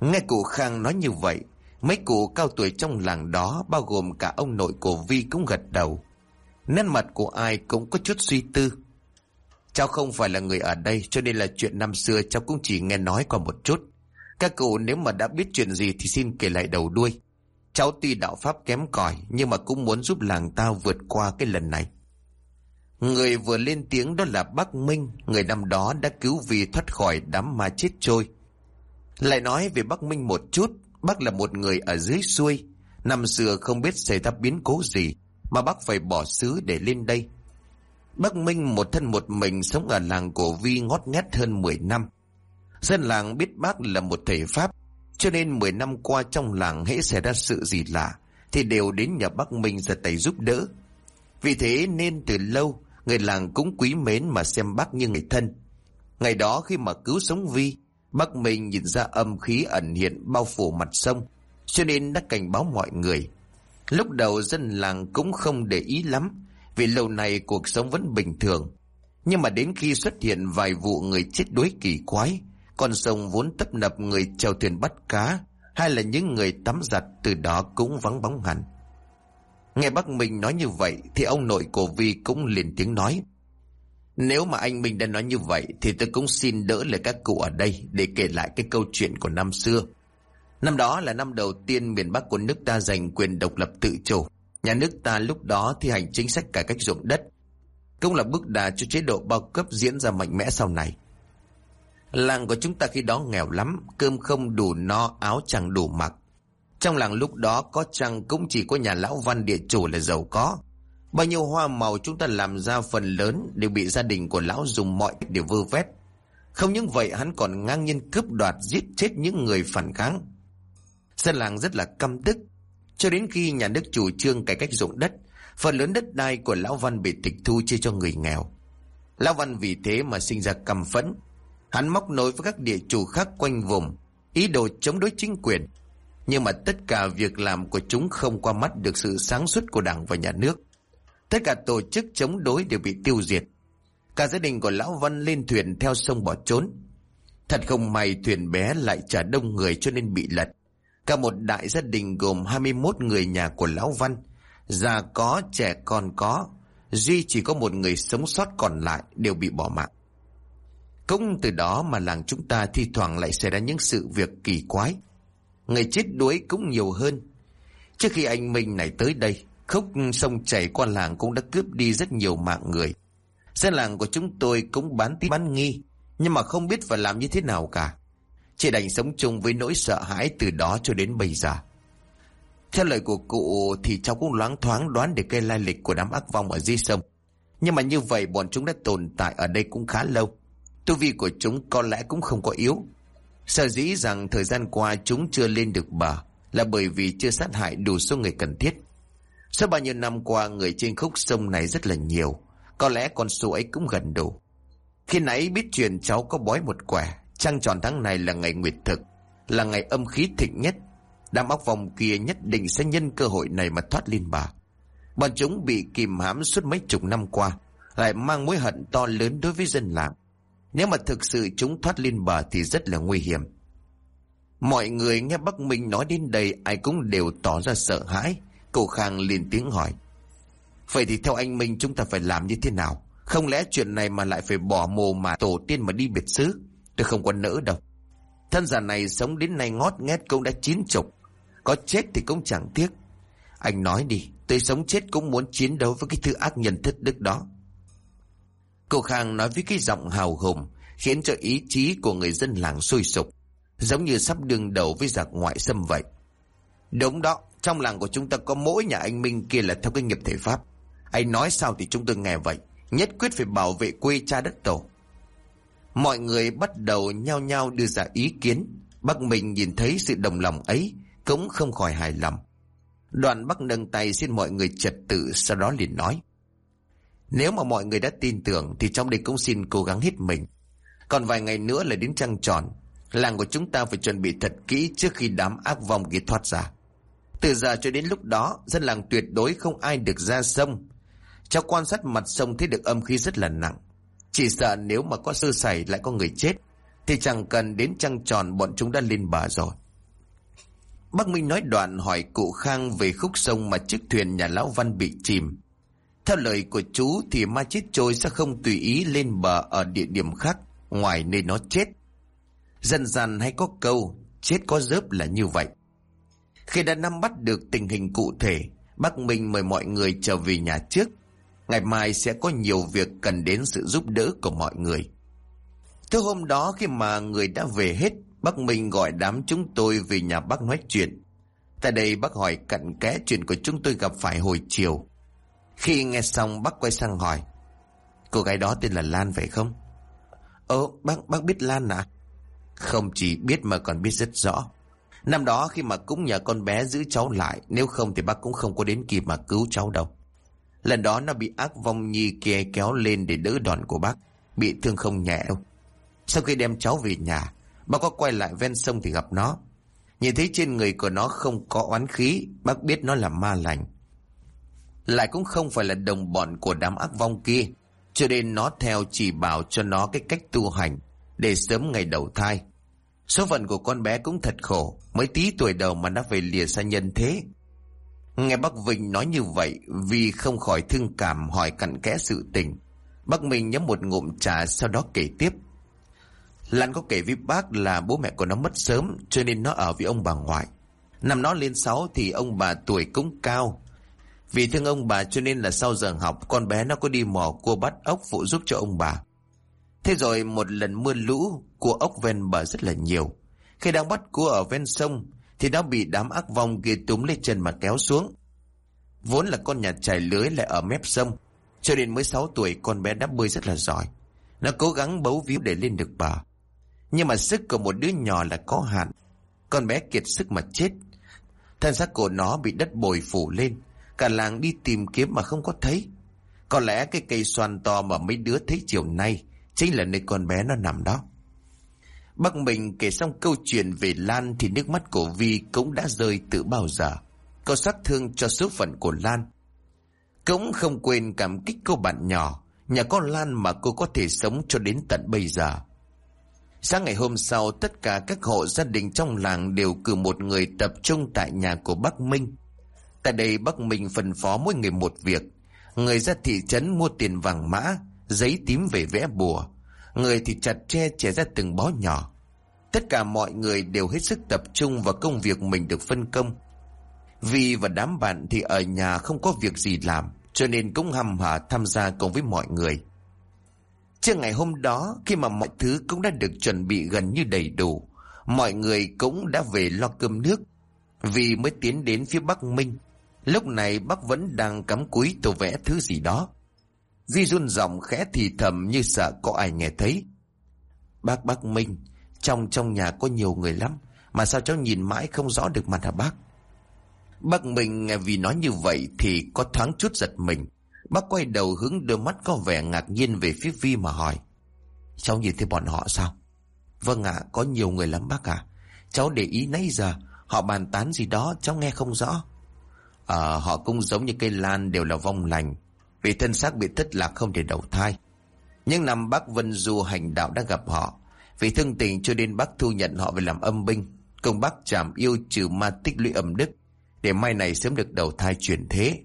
Nghe cụ Khang nói như vậy, mấy cụ cao tuổi trong làng đó bao gồm cả ông nội của Vi cũng gật đầu. Nét mặt của ai cũng có chút suy tư. Cháu không phải là người ở đây cho nên là chuyện năm xưa cháu cũng chỉ nghe nói qua một chút. Các cụ nếu mà đã biết chuyện gì thì xin kể lại đầu đuôi. Cháu tuy đạo pháp kém cỏi nhưng mà cũng muốn giúp làng tao vượt qua cái lần này. Người vừa lên tiếng đó là bác Minh, người năm đó đã cứu vì thoát khỏi đám ma chết trôi. Lại nói về bác Minh một chút, bác là một người ở dưới xuôi. Năm xưa không biết xảy ra biến cố gì, mà bác phải bỏ xứ để lên đây. Bác Minh một thân một mình sống ở làng cổ Vi ngót nghét hơn 10 năm. Dân làng biết bác là một thể pháp, cho nên 10 năm qua trong làng hễ xảy ra sự gì lạ, thì đều đến nhà bác Minh ra tay giúp đỡ. Vì thế nên từ lâu, người làng cũng quý mến mà xem bác như người thân. Ngày đó khi mà cứu sống Vi, bác Minh nhìn ra âm khí ẩn hiện bao phủ mặt sông, cho nên đã cảnh báo mọi người. Lúc đầu dân làng cũng không để ý lắm, vì lâu nay cuộc sống vẫn bình thường. Nhưng mà đến khi xuất hiện vài vụ người chết đuối kỳ quái, con sông vốn tấp nập người chèo thuyền bắt cá, hay là những người tắm giặt từ đó cũng vắng bóng hẳn. Nghe bác Minh nói như vậy thì ông nội của Vi cũng liền tiếng nói. Nếu mà anh Minh đã nói như vậy thì tôi cũng xin đỡ lời các cụ ở đây để kể lại cái câu chuyện của năm xưa. Năm đó là năm đầu tiên miền Bắc của nước ta giành quyền độc lập tự chủ. Nhà nước ta lúc đó thi hành chính sách cải cách ruộng đất. Cũng là bước đà cho chế độ bao cấp diễn ra mạnh mẽ sau này. Làng của chúng ta khi đó nghèo lắm, cơm không đủ no, áo chẳng đủ mặc. Trong làng lúc đó có chăng cũng chỉ có nhà lão văn địa chủ là giàu có. Bao nhiêu hoa màu chúng ta làm ra phần lớn đều bị gia đình của lão dùng mọi để vơ vét. Không những vậy hắn còn ngang nhiên cướp đoạt giết chết những người phản kháng. Dân làng rất là căm tức. Cho đến khi nhà nước chủ trương cải cách dụng đất, Phần lớn đất đai của Lão Văn bị tịch thu chia cho người nghèo. Lão Văn vì thế mà sinh ra căm phẫn. Hắn móc nối với các địa chủ khác quanh vùng, ý đồ chống đối chính quyền. Nhưng mà tất cả việc làm của chúng không qua mắt được sự sáng suốt của đảng và nhà nước. Tất cả tổ chức chống đối đều bị tiêu diệt. Cả gia đình của Lão Văn lên thuyền theo sông bỏ trốn. Thật không may thuyền bé lại trả đông người cho nên bị lật. Cả một đại gia đình gồm 21 người nhà của Lão Văn, già có, trẻ con có, duy chỉ có một người sống sót còn lại đều bị bỏ mạng. Cũng từ đó mà làng chúng ta thi thoảng lại xảy ra những sự việc kỳ quái. Người chết đuối cũng nhiều hơn. Trước khi anh Minh này tới đây, khúc sông chảy qua làng cũng đã cướp đi rất nhiều mạng người. Dân làng của chúng tôi cũng bán tí bán nghi, nhưng mà không biết phải làm như thế nào cả chị đành sống chung với nỗi sợ hãi từ đó cho đến bây giờ. Theo lời của cụ thì cháu cũng loáng thoáng đoán được cái lai lịch của đám ác vong ở dưới sông. Nhưng mà như vậy bọn chúng đã tồn tại ở đây cũng khá lâu. Tu vi của chúng có lẽ cũng không có yếu. Sở dĩ rằng thời gian qua chúng chưa lên được bờ là bởi vì chưa sát hại đủ số người cần thiết. Sau bao nhiêu năm qua, người trên khúc sông này rất là nhiều. Có lẽ con số ấy cũng gần đủ. Khi nãy biết chuyện cháu có bói một quẻ. Trăng tròn tháng này là ngày nguyệt thực. Là ngày âm khí thịnh nhất. Đám óc vòng kia nhất định sẽ nhân cơ hội này mà thoát lên bà. Bọn chúng bị kìm hãm suốt mấy chục năm qua. Lại mang mối hận to lớn đối với dân làng. Nếu mà thực sự chúng thoát lên bờ thì rất là nguy hiểm. Mọi người nghe Bắc Minh nói đến đây, ai cũng đều tỏ ra sợ hãi. Cậu Khang liền tiếng hỏi. Vậy thì theo anh Minh chúng ta phải làm như thế nào? Không lẽ chuyện này mà lại phải bỏ mồ mà tổ tiên mà đi biệt xứ? Tôi không có nỡ đâu. Thân già này sống đến nay ngót nghét cũng đã chín chục. Có chết thì cũng chẳng tiếc. Anh nói đi, tôi sống chết cũng muốn chiến đấu với cái thứ ác nhân thất đức đó. Cô Khang nói với cái giọng hào hùng, khiến cho ý chí của người dân làng sôi sục, giống như sắp đương đầu với giặc ngoại xâm vậy. Đúng đó, trong làng của chúng ta có mỗi nhà anh Minh kia là theo cái nghiệp thể pháp. Anh nói sao thì chúng tôi nghe vậy, nhất quyết phải bảo vệ quê cha đất tổ. Mọi người bắt đầu nhao nhao đưa ra ý kiến, bác Minh nhìn thấy sự đồng lòng ấy, cũng không khỏi hài lòng. Đoàn bác nâng tay xin mọi người trật tự, sau đó liền nói. Nếu mà mọi người đã tin tưởng thì trong đây cũng xin cố gắng hết mình. Còn vài ngày nữa là đến trăng tròn. Làng của chúng ta phải chuẩn bị thật kỹ trước khi đám ác vong kia thoát ra. Từ giờ cho đến lúc đó, dân làng tuyệt đối không ai được ra sông. Cháu quan sát mặt sông thấy được âm khí rất là nặng. Chỉ sợ nếu mà có sơ sẩy lại có người chết, thì chẳng cần đến trăng tròn bọn chúng đã lên bờ rồi. Bác Minh nói đoạn hỏi cụ Khang về khúc sông mà chiếc thuyền nhà Lão Văn bị chìm. Theo lời của chú thì ma chết trôi sẽ không tùy ý lên bờ ở địa điểm khác ngoài nơi nó chết. Dần dần hay có câu, chết có dớp là như vậy. Khi đã nắm bắt được tình hình cụ thể, bác Minh mời mọi người trở về nhà trước. Ngày mai sẽ có nhiều việc cần đến sự giúp đỡ của mọi người. Thứ hôm đó khi mà người đã về hết, bác Minh gọi đám chúng tôi về nhà bác nói chuyện. Tại đây bác hỏi cặn kẽ chuyện của chúng tôi gặp phải hồi chiều. Khi nghe xong bác quay sang hỏi Cô gái đó tên là Lan phải không? Ơ bác, bác biết Lan à? Không chỉ biết mà còn biết rất rõ Năm đó khi mà cũng nhờ con bé giữ cháu lại Nếu không thì bác cũng không có đến kịp mà cứu cháu đâu Lần đó nó bị ác vong nhi kia kéo lên để đỡ đòn của bác Bị thương không nhẹ đâu Sau khi đem cháu về nhà Bác có quay lại ven sông thì gặp nó Nhìn thấy trên người của nó không có oán khí Bác biết nó là ma lành lại cũng không phải là đồng bọn của đám ác vong kia. Cho nên nó theo chỉ bảo cho nó cái cách tu hành để sớm ngày đầu thai. Số phận của con bé cũng thật khổ, mới tí tuổi đầu mà nó về lìa xa nhân thế. Nghe bác Vinh nói như vậy vì không khỏi thương cảm hỏi cặn kẽ sự tình. Bác Minh nhấm một ngụm trà sau đó kể tiếp. Lan có kể với bác là bố mẹ của nó mất sớm cho nên nó ở với ông bà ngoại. Năm nó lên sáu thì ông bà tuổi cũng cao vì thương ông bà cho nên là sau giờ học con bé nó có đi mò cua bắt ốc phụ giúp cho ông bà. Thế rồi một lần mưa lũ, cua ốc ven bờ rất là nhiều. Khi đang bắt cua ở ven sông thì nó bị đám ác vong kia túm lấy chân mà kéo xuống. Vốn là con nhà trải lưới lại ở mép sông. Cho đến mới 6 tuổi con bé đã bơi rất là giỏi. Nó cố gắng bấu víu để lên được bờ. Nhưng mà sức của một đứa nhỏ là có hạn. Con bé kiệt sức mà chết. Thân xác của nó bị đất bồi phủ lên Cả làng đi tìm kiếm mà không có thấy. Có lẽ cái cây xoan to mà mấy đứa thấy chiều nay chính là nơi con bé nó nằm đó. Bác mình kể xong câu chuyện về Lan thì nước mắt của Vi cũng đã rơi từ bao giờ. Cô sát thương cho số phận của Lan. Cũng không quên cảm kích cô bạn nhỏ, nhà con Lan mà cô có thể sống cho đến tận bây giờ. Sáng ngày hôm sau, tất cả các hộ gia đình trong làng đều cử một người tập trung tại nhà của bác Minh. Tại đây bác Minh phân phó mỗi người một việc. Người ra thị trấn mua tiền vàng mã, giấy tím về vẽ bùa. Người thì chặt tre chẻ ra từng bó nhỏ. Tất cả mọi người đều hết sức tập trung vào công việc mình được phân công. Vì và đám bạn thì ở nhà không có việc gì làm, cho nên cũng hăm hở tham gia cùng với mọi người. trước ngày hôm đó, khi mà mọi thứ cũng đã được chuẩn bị gần như đầy đủ, mọi người cũng đã về lo cơm nước. Vì mới tiến đến phía Bắc Minh, lúc này Bắc vẫn đang cắm cúi tô vẽ thứ gì đó. Vi run giọng khẽ thì thầm như sợ có ai nghe thấy. Bác bác Minh, trong trong nhà có nhiều người lắm, mà sao cháu nhìn mãi không rõ được mặt hả bác? Bác Minh vì nói như vậy thì có thoáng chút giật mình. Bác quay đầu hướng đôi mắt có vẻ ngạc nhiên về phía Vi mà hỏi. Cháu nhìn thấy bọn họ sao? Vâng ạ, có nhiều người lắm bác ạ. Cháu để ý nãy giờ, họ bàn tán gì đó cháu nghe không rõ. Ờ, họ cũng giống như cây lan đều là vong lành. Vì thân xác bị thất lạc không thể đầu thai. Nhưng năm bác Vân Du hành đạo đã gặp họ. Vì thương tình cho nên bác thu nhận họ về làm âm binh. công bác chạm yêu trừ ma tích lũy âm đức. Để mai này sớm được đầu thai chuyển thế.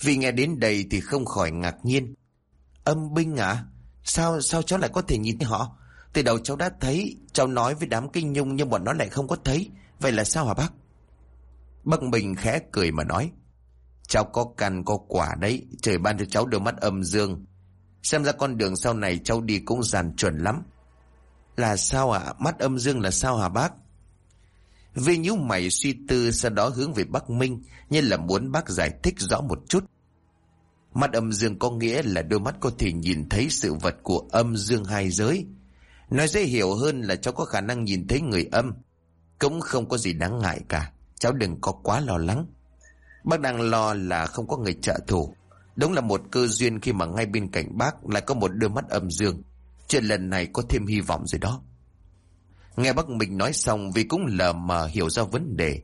Vì nghe đến đây thì không khỏi ngạc nhiên. Âm binh à? Sao sao cháu lại có thể nhìn thấy họ? Từ đầu cháu đã thấy, cháu nói với đám kinh nhung nhưng bọn nó lại không có thấy. Vậy là sao hả bác? Bác Bình khẽ cười mà nói. Cháu có căn có quả đấy, trời ban cho cháu đôi mắt âm dương. Xem ra con đường sau này cháu đi cũng giàn chuẩn lắm. Là sao ạ? Mắt âm dương là sao hả bác? Vì nhíu mày suy tư sau đó hướng về Bắc Minh như là muốn bác giải thích rõ một chút. Mắt âm dương có nghĩa là đôi mắt có thể nhìn thấy sự vật của âm dương hai giới. Nói dễ hiểu hơn là cháu có khả năng nhìn thấy người âm. Cũng không có gì đáng ngại cả. Cháu đừng có quá lo lắng. Bác đang lo là không có người trợ thủ. Đúng là một cơ duyên khi mà ngay bên cạnh bác lại có một đôi mắt âm dương. Chuyện lần này có thêm hy vọng rồi đó. Nghe bác mình nói xong vì cũng lờ mờ hiểu ra vấn đề.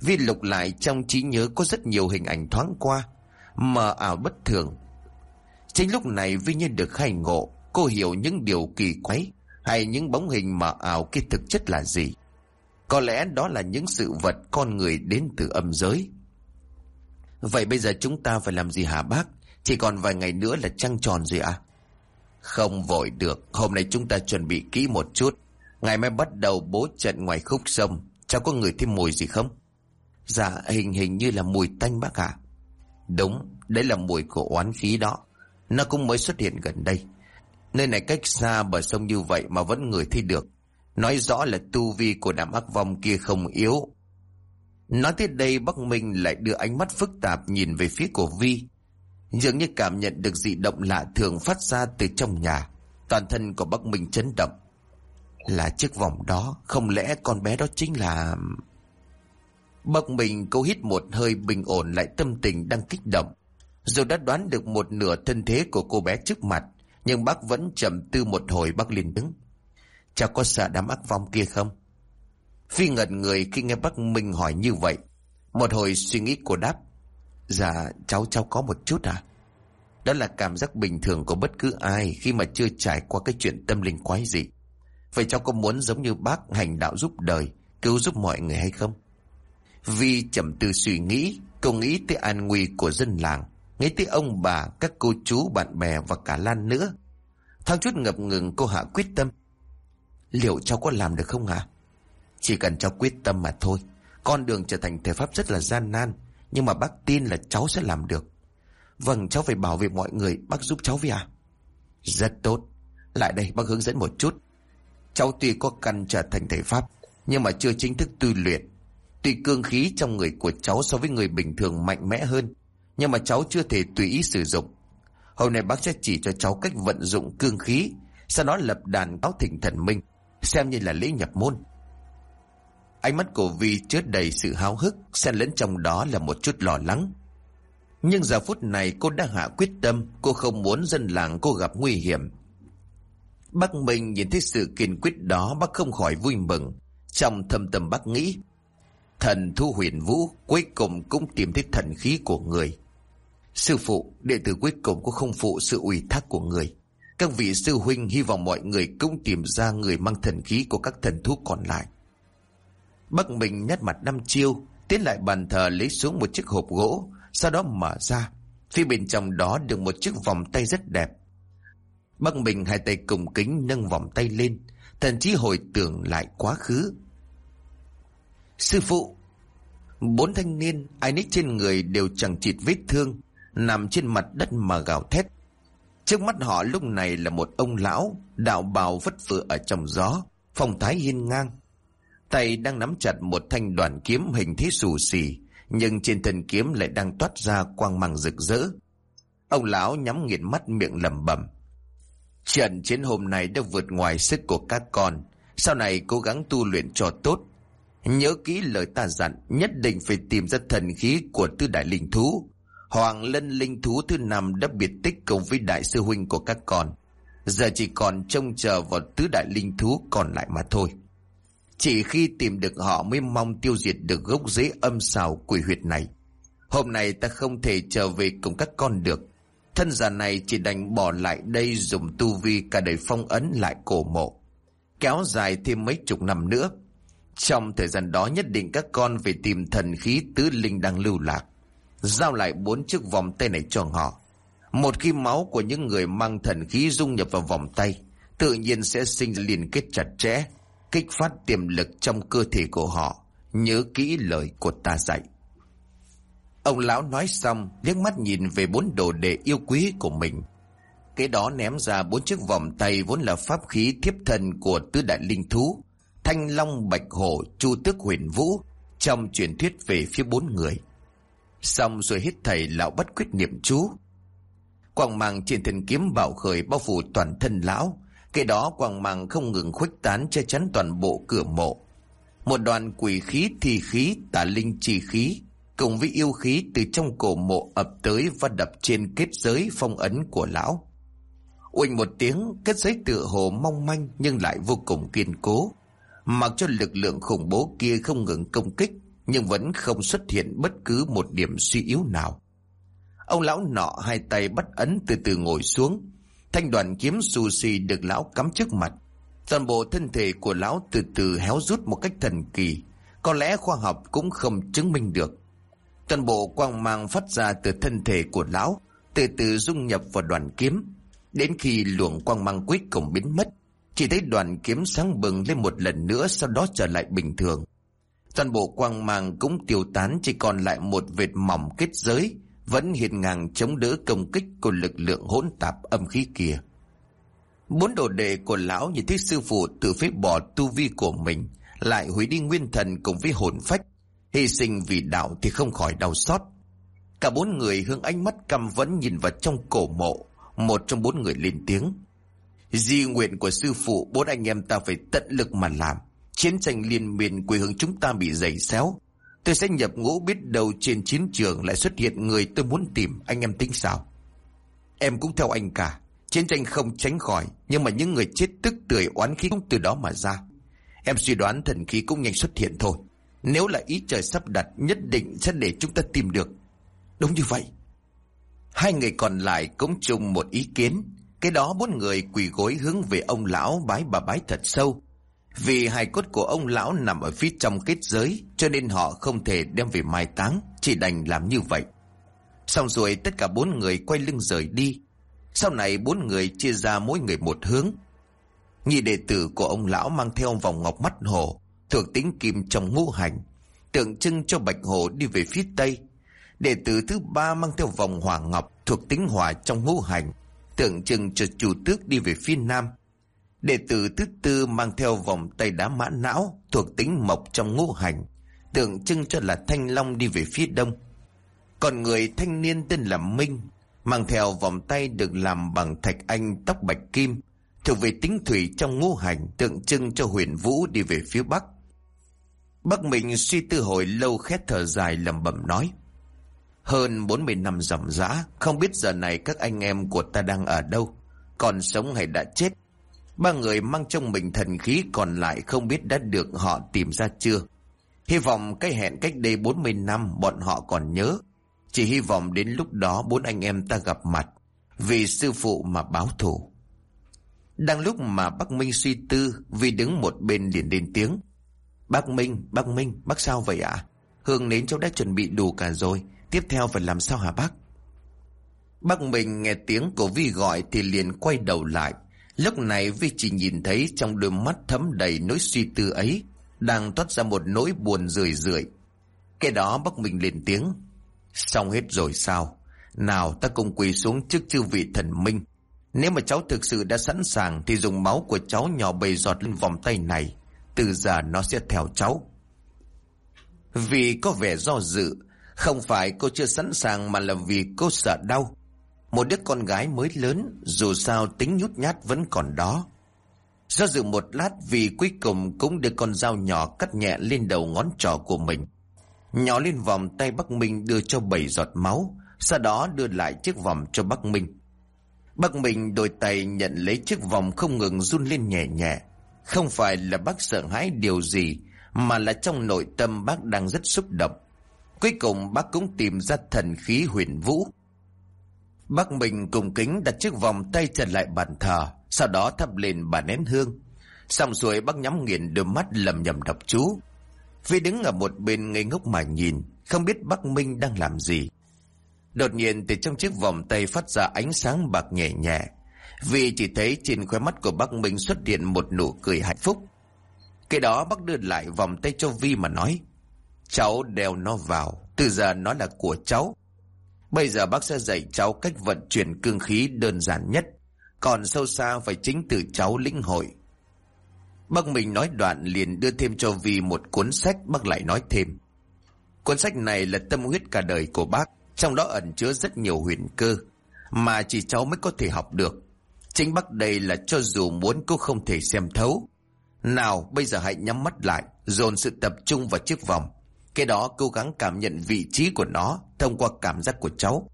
Vi lục lại trong trí nhớ có rất nhiều hình ảnh thoáng qua, mờ ảo bất thường. Chính lúc này Vi như được khai ngộ, cô hiểu những điều kỳ quái hay những bóng hình mờ ảo kia thực chất là gì. Có lẽ đó là những sự vật con người đến từ âm giới. Vậy bây giờ chúng ta phải làm gì hả bác? Chỉ còn vài ngày nữa là trăng tròn rồi à? Không vội được, hôm nay chúng ta chuẩn bị kỹ một chút. Ngày mai bắt đầu bố trận ngoài khúc sông. Cháu có người thêm mùi gì không? Dạ hình hình như là mùi tanh bác ạ. Đúng Đấy là mùi của oán khí đó. Nó cũng mới xuất hiện gần đây. Nơi này cách xa bờ sông như vậy Mà vẫn người thấy được. Nói rõ là tu vi của đám ác vong kia không yếu. Nói tới đây Bắc Minh lại đưa ánh mắt phức tạp Nhìn về phía của Vi. Dường như cảm nhận được dị động lạ thường phát ra từ trong nhà. Toàn thân của Bắc Minh chấn động. Là chiếc vòng đó, Không lẽ con bé đó chính là bắc minh cố hít một hơi bình ổn lại tâm tình đang kích động. Dù đã đoán được một nửa thân thế của cô bé trước mặt, Nhưng bác vẫn trầm tư một hồi bác liền đứng. Cháu có sợ đám ác vong kia không? Phi ngẩn người khi nghe bác Minh hỏi như vậy Một hồi suy nghĩ của đáp Dạ cháu cháu có một chút à Đó là cảm giác bình thường của bất cứ ai Khi mà chưa trải qua cái chuyện tâm linh quái dị Vậy cháu có muốn giống như bác hành đạo giúp đời, cứu giúp mọi người hay không? Vì chậm tư suy nghĩ, cô nghĩ tới an nguy của dân làng, nghĩ tới ông bà, các cô chú, bạn bè và cả Lan nữa. Thoáng chút ngập ngừng cô hạ quyết tâm. Liệu cháu có làm được không hả? Chỉ cần cháu quyết tâm mà thôi. Con đường trở thành thể pháp rất là gian nan, nhưng mà bác tin là cháu sẽ làm được. Vâng, cháu phải bảo vệ mọi người, bác giúp cháu với à? Rất tốt. Lại đây, bác hướng dẫn một chút. Cháu tuy có căn trở thành thể pháp Nhưng mà chưa chính thức tu luyện Tuy cương khí trong người của cháu so với người bình thường mạnh mẽ hơn Nhưng mà cháu chưa thể tùy ý sử dụng Hôm nay bác sẽ chỉ cho cháu cách vận dụng cương khí Sau đó lập đàn cáo thỉnh thần minh Xem như là lễ nhập môn Ánh mắt của Vi chứa đầy sự háo hức, Xen lẫn trong đó là một chút lo lắng. Nhưng giờ phút này cô đã hạ quyết tâm, Cô không muốn dân làng cô gặp nguy hiểm. Bác Minh nhìn thấy sự kiên quyết đó, Bác không khỏi vui mừng. Trong thâm tâm bác nghĩ, Thần thu huyền vũ Cuối cùng cũng tìm thấy thần khí của người. Sư phụ, Đệ tử cuối cùng cũng không phụ sự ủy thác của người. Các vị sư huynh hy vọng mọi người Cũng tìm ra người mang thần khí Của các thần thú còn lại. Bắc Minh nhát mặt năm chiêu, Tiến lại bàn thờ lấy xuống một chiếc hộp gỗ, Sau đó mở ra. Phía bên trong đó được một chiếc vòng tay rất đẹp. Bắc Minh hai tay cùng kính nâng vòng tay lên, Thần chí hồi tưởng lại quá khứ. Sư phụ, Bốn thanh niên, Ai nít trên người đều chẳng chịt vết thương, Nằm trên mặt đất mà gào thét. Trước mắt họ lúc này là một ông lão, Đạo bào vất vựa ở trong gió, Phong thái hiên ngang. Tay đang nắm chặt một thanh đoàn kiếm hình thế xù xì, Nhưng trên thân kiếm lại đang toát ra quang mang rực rỡ. Ông lão nhắm nghiền mắt miệng lẩm bẩm. Trận chiến hôm nay đã vượt ngoài sức của các con, Sau này cố gắng tu luyện cho tốt. Nhớ kỹ lời ta dặn, Nhất định phải tìm ra thần khí của tư đại linh thú. Hoàng lân linh thú thứ năm đã biệt tích cùng với đại sư huynh của các con. Giờ chỉ còn trông chờ vào tứ đại linh thú còn lại mà thôi. Chỉ khi tìm được họ mới mong tiêu diệt được gốc rễ âm xào quỷ huyệt này Hôm nay ta không thể trở về cùng các con được Thân già này chỉ đành bỏ lại đây dùng tu vi cả đời phong ấn lại cổ mộ. Kéo dài thêm mấy chục năm nữa. Trong thời gian đó nhất định các con phải tìm thần khí tứ linh đang lưu lạc. Giao lại bốn chiếc vòng tay này cho họ. Một khi máu của những người mang thần khí dung nhập vào vòng tay, tự nhiên sẽ sinh liên kết chặt chẽ, kích phát tiềm lực trong cơ thể của họ. Nhớ kỹ lời của ta dạy. Ông lão nói xong, liếc mắt nhìn về bốn đồ đệ yêu quý của mình. Cái đó ném ra bốn chiếc vòng tay vốn là pháp khí thiếp thân của tứ đại linh thú. Thanh Long Bạch Hổ, Chu Tước Huyền Vũ, trong truyền thuyết về phía bốn người. Xong rồi hít thầy lão bất quyết niệm chú. Quang mang trên thân kiếm bạo khởi bao phủ toàn thân lão. Cái đó quang mang không ngừng khuếch tán che chắn toàn bộ cửa mộ. Một đoàn quỷ khí thì khí tả linh chi khí cùng với yêu khí từ trong cổ mộ ập tới và đập trên kết giới phong ấn của lão. Uỳnh một tiếng, kết giới tựa hồ mong manh nhưng lại vô cùng kiên cố. Mặc cho lực lượng khủng bố kia không ngừng công kích, nhưng vẫn không xuất hiện bất cứ một điểm suy yếu nào. Ông lão nọ hai tay bắt ấn từ từ ngồi xuống. Thanh đoàn kiếm sushi được lão cắm trước mặt. Toàn bộ thân thể của lão từ từ héo rút một cách thần kỳ. Có lẽ khoa học cũng không chứng minh được. Toàn bộ quang mang phát ra từ thân thể của lão, từ từ dung nhập vào đoàn kiếm. Đến khi luồng quang mang cuối cùng biến mất, chỉ thấy đoàn kiếm sáng bừng lên một lần nữa sau đó trở lại bình thường. Toàn bộ quang mang cũng tiêu tán chỉ còn lại một vệt mỏng kết giới, vẫn hiện ngang chống đỡ công kích của lực lượng hỗn tạp âm khí kia. Bốn đồ đệ của lão nhìn thấy sư phụ tự phế bỏ tu vi của mình, lại hủy đi nguyên thần cùng với hồn phách, Hy sinh vì đạo thì không khỏi đau xót. Cả bốn người hướng ánh mắt căm vẫn nhìn vào trong cổ mộ. Một trong bốn người lên tiếng. Di nguyện của sư phụ bốn anh em ta phải tận lực mà làm. Chiến tranh liên miên quê hương chúng ta bị dày xéo. Tôi sẽ nhập ngũ biết đâu trên chiến trường lại xuất hiện người tôi muốn tìm. Anh em tính sao? Em cũng theo anh cả. Chiến tranh không tránh khỏi. Nhưng mà những người chết tức tưởi oán khí cũng từ đó mà ra. Em suy đoán thần khí cũng nhanh xuất hiện thôi. Nếu là ý trời sắp đặt, Nhất định sẽ để chúng ta tìm được Đúng như vậy Hai người còn lại cũng chung một ý kiến Cái đó bốn người quỳ gối hướng về ông lão bái bà bái thật sâu vì hài cốt của ông lão nằm ở phía trong kết giới Cho nên họ không thể đem về mai táng Chỉ đành làm như vậy Xong rồi tất cả bốn người quay lưng rời đi Sau này bốn người chia ra mỗi người một hướng Nhị đệ tử của ông lão mang theo vòng ngọc mắt hổ thuộc tính kim trong ngũ hành, tượng trưng cho bạch hồ đi về phía tây. Đệ tử thứ ba mang theo vòng hỏa ngọc thuộc tính hỏa trong ngũ hành, tượng trưng cho chủ tước đi về phía nam. Đệ tử thứ tư mang theo vòng tay đá mã não thuộc tính mộc trong ngũ hành, tượng trưng cho là thanh long đi về phía đông. Còn người thanh niên tên là Minh, mang theo vòng tay được làm bằng thạch anh tóc bạch kim, thuộc về tính thủy trong ngũ hành, tượng trưng cho huyền vũ đi về phía bắc. Bắc mình suy tư hồi lâu khét thở dài lầm bẩm nói. Hơn 40 năm dòng dã, không biết giờ này các anh em của ta đang ở đâu, còn sống hay đã chết. Ba người mang trong mình thần khí còn lại không biết đã được họ tìm ra chưa. Hy vọng cái hẹn cách đây 40 năm bọn họ còn nhớ. Chỉ hy vọng đến lúc đó bốn anh em ta gặp mặt, vì sư phụ mà báo thù. Đang lúc mà bác Minh suy tư, vì đứng một bên liền lên tiếng. Bác Minh, bác Minh, bác sao vậy ạ? Hương nến cháu đã chuẩn bị đủ cả rồi, tiếp theo phải làm sao hả bác? Bác Minh nghe tiếng của Vi gọi thì liền quay đầu lại. Lúc này Vi chỉ nhìn thấy trong đôi mắt thấm đầy nỗi suy tư ấy, đang toát ra một nỗi buồn rười rượi. Cái đó bác mình lên tiếng. Xong hết rồi sao? Nào ta cùng quỳ xuống trước chư vị thần minh. Nếu mà cháu thực sự đã sẵn sàng thì dùng máu của cháu nhỏ bầy giọt lên vòng tay này. Từ giờ nó sẽ theo cháu. Vì có vẻ do dự, không phải cô chưa sẵn sàng mà là vì cô sợ đau. Một đứa con gái mới lớn, dù sao tính nhút nhát vẫn còn đó. Do dự một lát vì cuối cùng cũng đưa con dao nhỏ cắt nhẹ lên đầu ngón trỏ của mình. Nhỏ lên vòng tay Bắc Minh đưa cho bảy giọt máu, sau đó đưa lại chiếc vòng cho Bắc Minh. Bắc Minh đôi tay nhận lấy chiếc vòng không ngừng run lên nhẹ nhẹ. Không phải là bác sợ hãi điều gì, mà là trong nội tâm bác đang rất xúc động. Cuối cùng bác cũng tìm ra thần khí huyền vũ. Bác Minh cùng kính đặt chiếc vòng tay trở lại bàn thờ, sau đó thắp lên bà nén hương. Xong rồi bác nhắm nghiền đôi mắt lầm nhầm đọc chú. Vi đứng ở một bên ngây ngốc mà nhìn, không biết bác Minh đang làm gì. Đột nhiên từ trong chiếc vòng tay phát ra ánh sáng bạc nhẹ nhẹ. Vì chỉ thấy trên khóe mắt của bác Minh xuất hiện một nụ cười hạnh phúc. Cái đó bác đưa lại vòng tay cho Vi mà nói. Cháu đeo nó vào, từ giờ nó là của cháu. Bây giờ bác sẽ dạy cháu cách vận chuyển cương khí đơn giản nhất. Còn sâu xa phải chính từ cháu lĩnh hội. Bác mình nói đoạn liền đưa thêm cho Vi một cuốn sách bác lại nói thêm. Cuốn sách này là tâm huyết cả đời của bác, trong đó ẩn chứa rất nhiều huyền cơ, mà chỉ cháu mới có thể học được. Chính bác đây là cho dù muốn cô không thể xem thấu. Nào bây giờ hãy nhắm mắt lại, dồn sự tập trung vào chiếc vòng. Cái đó cố gắng cảm nhận vị trí của nó thông qua cảm giác của cháu.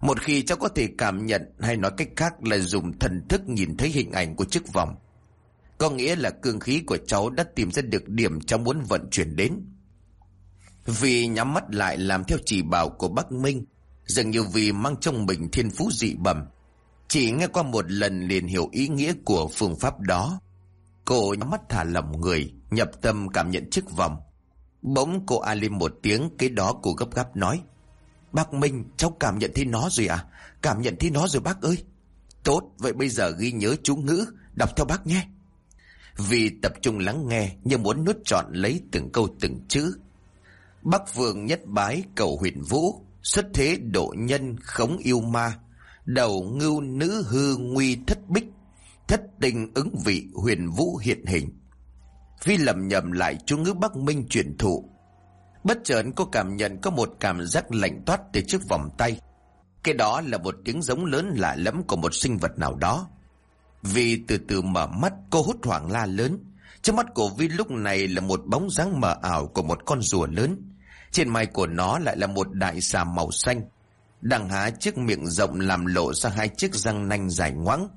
Một khi cháu có thể cảm nhận hay nói cách khác là dùng thần thức nhìn thấy hình ảnh của chiếc vòng. Có nghĩa là cương khí của cháu đã tìm ra được điểm cháu muốn vận chuyển đến. Vì nhắm mắt lại làm theo chỉ bảo của Bắc Minh, dường như vì mang trong mình thiên phú dị bẩm. Chỉ nghe qua một lần liền hiểu ý nghĩa của phương pháp đó. Cô nhắm mắt thả lỏng người, nhập tâm cảm nhận chiếc vòng. Bỗng cô a lên một tiếng, cái đó cô gấp gáp nói. Bác Minh, cháu cảm nhận thấy nó rồi à? Cảm nhận thấy nó rồi bác ơi. Tốt, vậy bây giờ ghi nhớ chú ngữ, đọc theo bác nhé. Vì tập trung lắng nghe như muốn nuốt trọn lấy từng câu từng chữ. Bắc vương nhất bái cầu huyền vũ, xuất thế độ nhân khống yêu ma, đầu ngưu nữ hư nguy thất bích, thất tình ứng vị huyền vũ hiện hình. Vi lầm nhầm lại chú ngữ Bắc Minh truyền thụ. Bất chợt cô cảm nhận có một cảm giác lạnh toát từ trước vòng tay. Cái đó là một tiếng giống lớn lạ lẫm của một sinh vật nào đó. Vi từ từ mở mắt, cô hút hoảng la lớn. Trước mắt của Vi lúc này là một bóng dáng mờ ảo của một con rùa lớn. Trên mai của nó lại là một đại xà màu xanh. Đằng há chiếc miệng rộng làm lộ ra hai chiếc răng nanh dài ngoãng.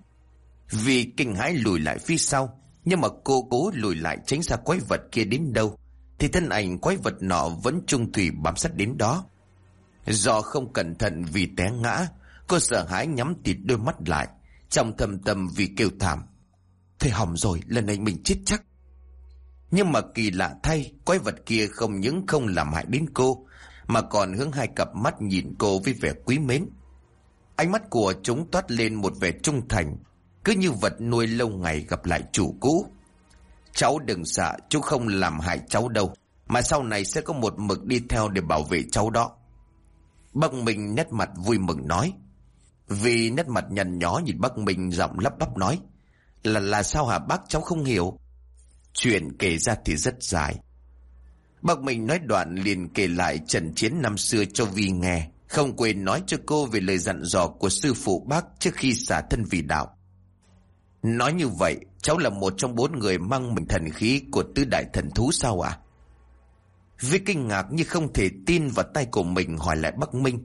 Vi kinh hãi lùi lại phía sau. Nhưng mà cô cố lùi lại tránh xa quái vật kia đến đâu, Thì thân ảnh quái vật nọ vẫn trung thủy bám sát đến đó. Do không cẩn thận vì té ngã, Cô sợ hãi nhắm tịt đôi mắt lại, Trong thầm tâm vì kêu thảm. Thế hỏng rồi, lần này mình chết chắc. Nhưng mà kỳ lạ thay, Quái vật kia không những không làm hại đến cô, Mà còn hướng hai cặp mắt nhìn cô với vẻ quý mến. Ánh mắt của chúng toát lên một vẻ trung thành cứ như vật nuôi lâu ngày gặp lại chủ cũ. Cháu đừng sợ, chú không làm hại cháu đâu. Mà sau này sẽ có một mực đi theo để bảo vệ cháu đó. Bác Minh nét mặt vui mừng nói. Vì nét mặt nhằn nhó nhìn bác Minh giọng lắp bắp nói. Là là sao hả bác cháu không hiểu? Chuyện kể ra thì rất dài. Bác Minh nói đoạn liền kể lại trận chiến năm xưa cho Vi nghe. Không quên nói cho cô về lời dặn dò của sư phụ bác trước khi xả thân vì đạo. Nói như vậy, cháu là một trong bốn người mang mình thần khí của tứ đại thần thú sao à? Vi kinh ngạc như không thể tin vào tay của mình hỏi lại Bắc Minh.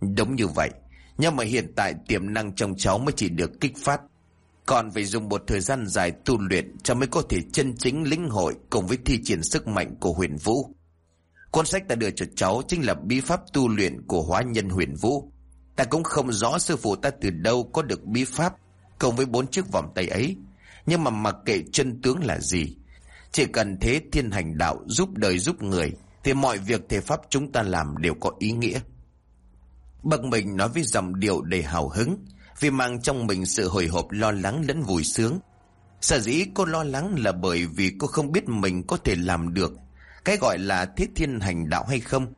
Đúng như vậy, nhưng mà hiện tại tiềm năng trong cháu mới chỉ được kích phát. Còn phải dùng một thời gian dài tu luyện cho mới có thể chân chính lĩnh hội cùng với thi triển sức mạnh của huyền vũ. Cuốn sách ta đưa cho cháu chính là bí pháp tu luyện của hóa nhân huyền vũ. Ta cũng không rõ sư phụ ta từ đâu có được bí pháp cùng với bốn chiếc vòng tay ấy. Nhưng mà mặc kệ chân tướng là gì, chỉ cần thế thiên hành đạo giúp đời giúp người thì mọi việc thể pháp chúng ta làm đều có ý nghĩa. Bậc mình nói với dòng điệu đầy hào hứng vì mang trong mình sự hồi hộp lo lắng lẫn vui sướng. Sở dĩ cô lo lắng là bởi vì cô không biết mình có thể làm được cái gọi là thế thiên hành đạo hay không.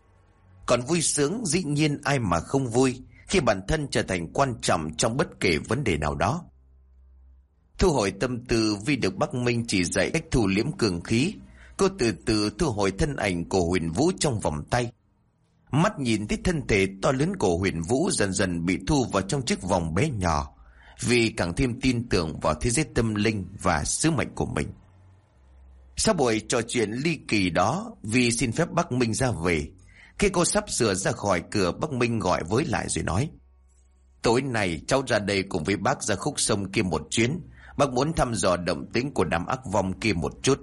Còn vui sướng dĩ nhiên ai mà không vui khi bản thân trở thành quan trọng trong bất kể vấn đề nào đó. Thu hồi tâm tư vì được Bắc Minh chỉ dạy cách thủ liễm cường khí, cô từ từ thu hồi thân ảnh của huyền vũ trong vòng tay. Mắt nhìn thấy thân thể to lớn của huyền vũ dần dần bị thu vào trong chiếc vòng bé nhỏ, vì càng thêm tin tưởng vào thế giới tâm linh và sứ mệnh của mình. Sau buổi trò chuyện ly kỳ đó, vì xin phép Bắc Minh ra về, khi cô sắp sửa ra khỏi cửa Bắc Minh gọi với lại rồi nói. Tối nay cháu ra đây cùng với bác ra khúc sông kia một chuyến, bác muốn thăm dò động tĩnh của đám ác vong kia một chút.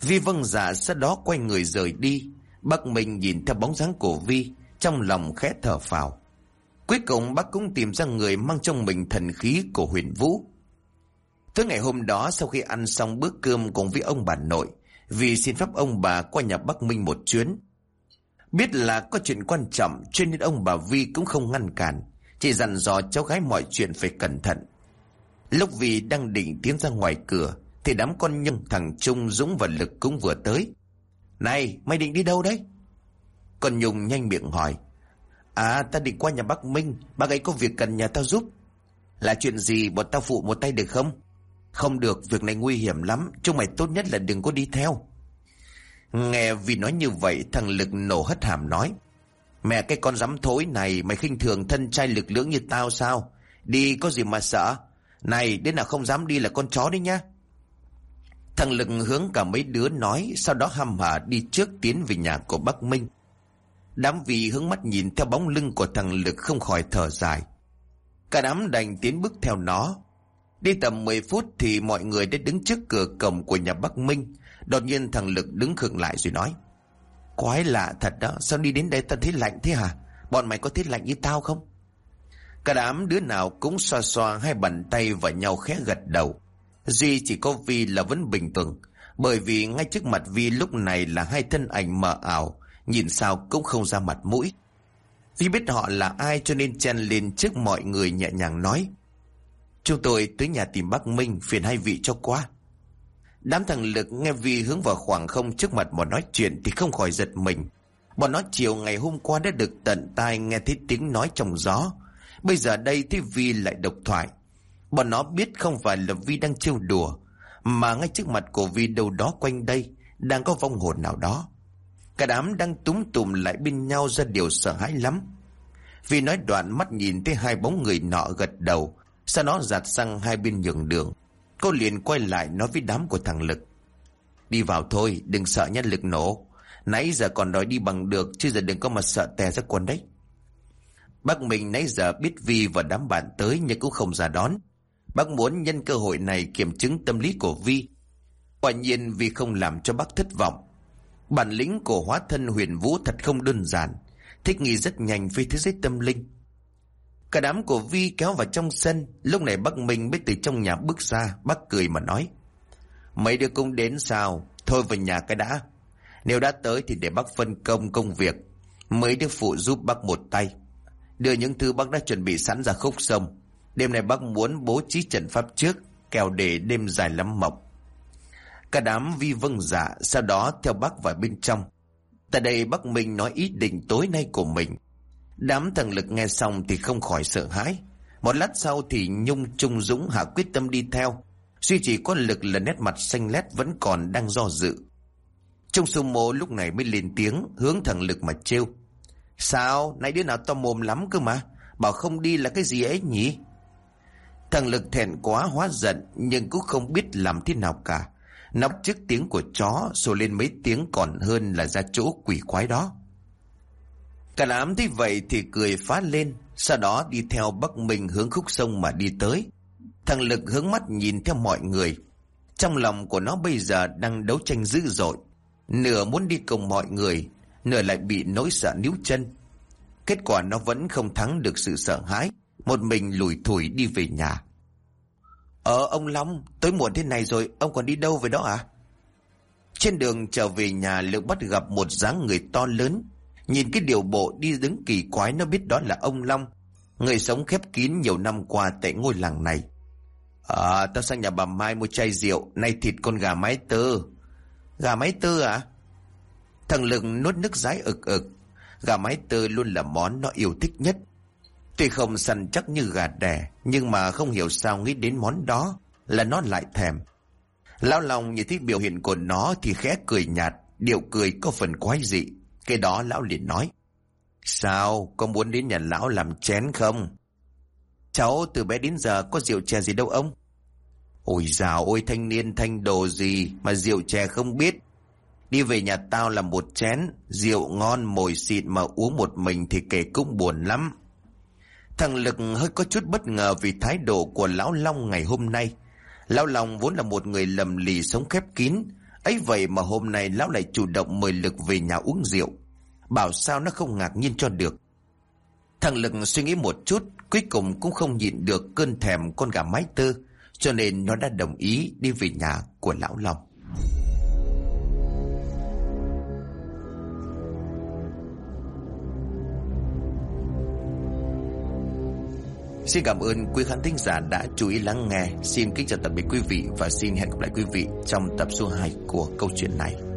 Vi vâng dạ sau đó quay người rời đi, Bác Minh nhìn theo bóng dáng của Vi, trong lòng khẽ thở phào. Cuối cùng bác cũng tìm ra người mang trong mình thần khí của huyền vũ. Tới ngày hôm đó sau khi ăn xong bữa cơm cùng với ông bà nội, vì xin phép ông bà qua nhà Bắc Minh một chuyến. Biết là có chuyện quan trọng cho nên ông bà Vi cũng không ngăn cản, chỉ dặn dò cháu gái mọi chuyện phải cẩn thận. Lúc vì đang định tiến ra ngoài cửa, thì đám con nhân thằng Trung Dũng và Lực cũng vừa tới. Này, mày định đi đâu đấy? Con Nhung nhanh miệng hỏi. À, ta định qua nhà bác Minh, bác ấy có việc cần nhà tao giúp. Là chuyện gì, bọn tao phụ một tay được không? Không được, việc này nguy hiểm lắm, chúng mày tốt nhất là đừng có đi theo. Nghe vì nói như vậy, thằng Lực nổ hất hàm nói. Mẹ cái con dám thối này, mày khinh thường thân trai lực lưỡng như tao sao? Đi có gì mà sợ? Này, đến nào không dám đi là con chó đấy nhá. Thằng Lực hướng cả mấy đứa nói, sau đó hăm hả đi trước tiến về nhà của Bắc Minh. Đám vị hướng mắt nhìn theo bóng lưng của thằng Lực không khỏi thở dài. Cả đám đành tiến bước theo nó. Đi tầm 10 phút thì mọi người đã đứng trước cửa cổng của nhà Bắc Minh. Đột nhiên thằng Lực đứng khựng lại rồi nói. Quái lạ thật đó, sao đi đến đây ta thấy lạnh thế hả? Bọn mày có thấy lạnh như tao không? Cả đám đứa nào cũng xoa xoa hai bàn tay vào nhau khẽ gật đầu. Duy chỉ có Vi là vẫn bình thường, bởi vì ngay trước mặt Vi lúc này là hai thân ảnh mờ ảo, nhìn sao cũng không ra mặt mũi. Vi biết họ là ai cho nên chen lên trước mọi người nhẹ nhàng nói. Chúng tôi tới nhà tìm bác Minh, phiền hai vị cho qua. Đám thằng Lực nghe Vi hướng vào khoảng không trước mặt bọn nói chuyện thì không khỏi giật mình. Bọn nó chiều ngày hôm qua đã được tận tai nghe thấy tiếng nói trong gió. Bây giờ đây thì Vi lại độc thoại. Bọn nó biết không phải là Vi đang trêu đùa, mà ngay trước mặt của Vi đâu đó quanh đây, đang có vong hồn nào đó. Cả đám đang túm tùm lại bên nhau ra điều sợ hãi lắm. Vi nói đoạn mắt nhìn thấy hai bóng người nọ gật đầu, sau đó giạt sang hai bên nhường đường. Cô liền quay lại nói với đám của thằng Lực. Đi vào thôi, đừng sợ nhất lực nổ. Nãy giờ còn đòi đi bằng được, chứ giờ đừng có mà sợ tè ra quần đấy. Bác mình nãy giờ biết Vi và đám bạn tới nhưng cũng không ra đón. Bác muốn nhân cơ hội này kiểm chứng tâm lý của Vi. Quả nhiên Vi không làm cho bác thất vọng. Bản lĩnh của hóa thân huyền vũ thật không đơn giản, thích nghi rất nhanh với thế giới tâm linh. Cả đám của Vi kéo vào trong sân, lúc này bác Minh mới từ trong nhà bước ra, bác cười mà nói. Mấy đứa cũng đến sao, thôi về nhà cái đã. Nếu đã tới thì để bác phân công công việc, mấy đứa phụ giúp bác một tay. Đưa những thứ bác đã chuẩn bị sẵn ra khúc sông. Đêm nay bác muốn bố trí trận pháp trước, kèo để đêm dài lắm mộng. Cả đám vi vâng dạ, sau đó theo bác vào bên trong. Tại đây bác Minh nói ý định tối nay của mình. Đám thần lực nghe xong thì không khỏi sợ hãi. Một lát sau thì Nhung Trung Dũng hạ quyết tâm đi theo. Duy chỉ có lực là nét mặt xanh lét vẫn còn đang do dự. Trung mô lúc này mới lên tiếng hướng thằng lực mà trêu. Sao? Nãy đứa nào to mồm lắm cơ mà. Bảo không đi là cái gì ấy nhỉ? Thằng Lực thẹn quá, hóa giận, nhưng cũng không biết làm thế nào cả. Nóc trước tiếng của chó, Rồi lên mấy tiếng còn hơn là ra chỗ quỷ quái đó Cả đám thấy vậy thì cười phá lên, Sau đó đi theo Bắc Minh hướng khúc sông mà đi tới Thằng Lực hướng mắt nhìn theo mọi người Trong lòng của nó bây giờ đang đấu tranh dữ dội Nửa muốn đi cùng mọi người Nửa lại bị nỗi sợ níu chân. Kết quả nó vẫn không thắng được sự sợ hãi. Một mình lủi thủi đi về nhà. Ờ ông Long Tối muộn thế này rồi, Ông còn đi đâu về đó à Trên đường trở về nhà Lượng bắt gặp một dáng người to lớn. Nhìn cái điều bộ đi đứng kỳ quái, Nó biết đó là ông Long, Người sống khép kín nhiều năm qua Tại ngôi làng này. À tao sang nhà bà Mai mua chai rượu, Nay thịt con gà mái tơ. Gà mái tơ à? Thằng Lực nuốt nước rái ực ực. Gà mái tơ luôn là món nó yêu thích nhất. Tuy không săn chắc như gà đẻ, Nhưng mà không hiểu sao nghĩ đến món đó Là nó lại thèm. Lão lòng nhìn thấy biểu hiện của nó Thì khẽ cười nhạt, Điệu cười có phần quái dị. Cái đó lão liền nói, Sao, có muốn đến nhà lão làm chén không? Cháu từ bé đến giờ có rượu chè gì đâu ông. Ôi dào ôi thanh niên thanh đồ gì Mà rượu chè không biết. Đi về nhà tao làm một chén, Rượu ngon mồi xịt mà uống một mình Thì kể cũng buồn lắm. Thằng Lực hơi có chút bất ngờ Vì thái độ của Lão Long ngày hôm nay. Lão Long vốn là một người lầm lì sống khép kín. Ấy vậy mà hôm nay Lão lại chủ động mời Lực về nhà uống rượu. Bảo sao nó không ngạc nhiên cho được. Thằng Lực suy nghĩ một chút, Cuối cùng cũng không nhịn được cơn thèm con gà mái tơ, Cho nên nó đã đồng ý đi về nhà của Lão Long. Xin cảm ơn quý khán thính giả đã chú ý lắng nghe. Xin kính chào tạm biệt quý vị Và xin hẹn gặp lại quý vị trong tập số 2 của câu chuyện này.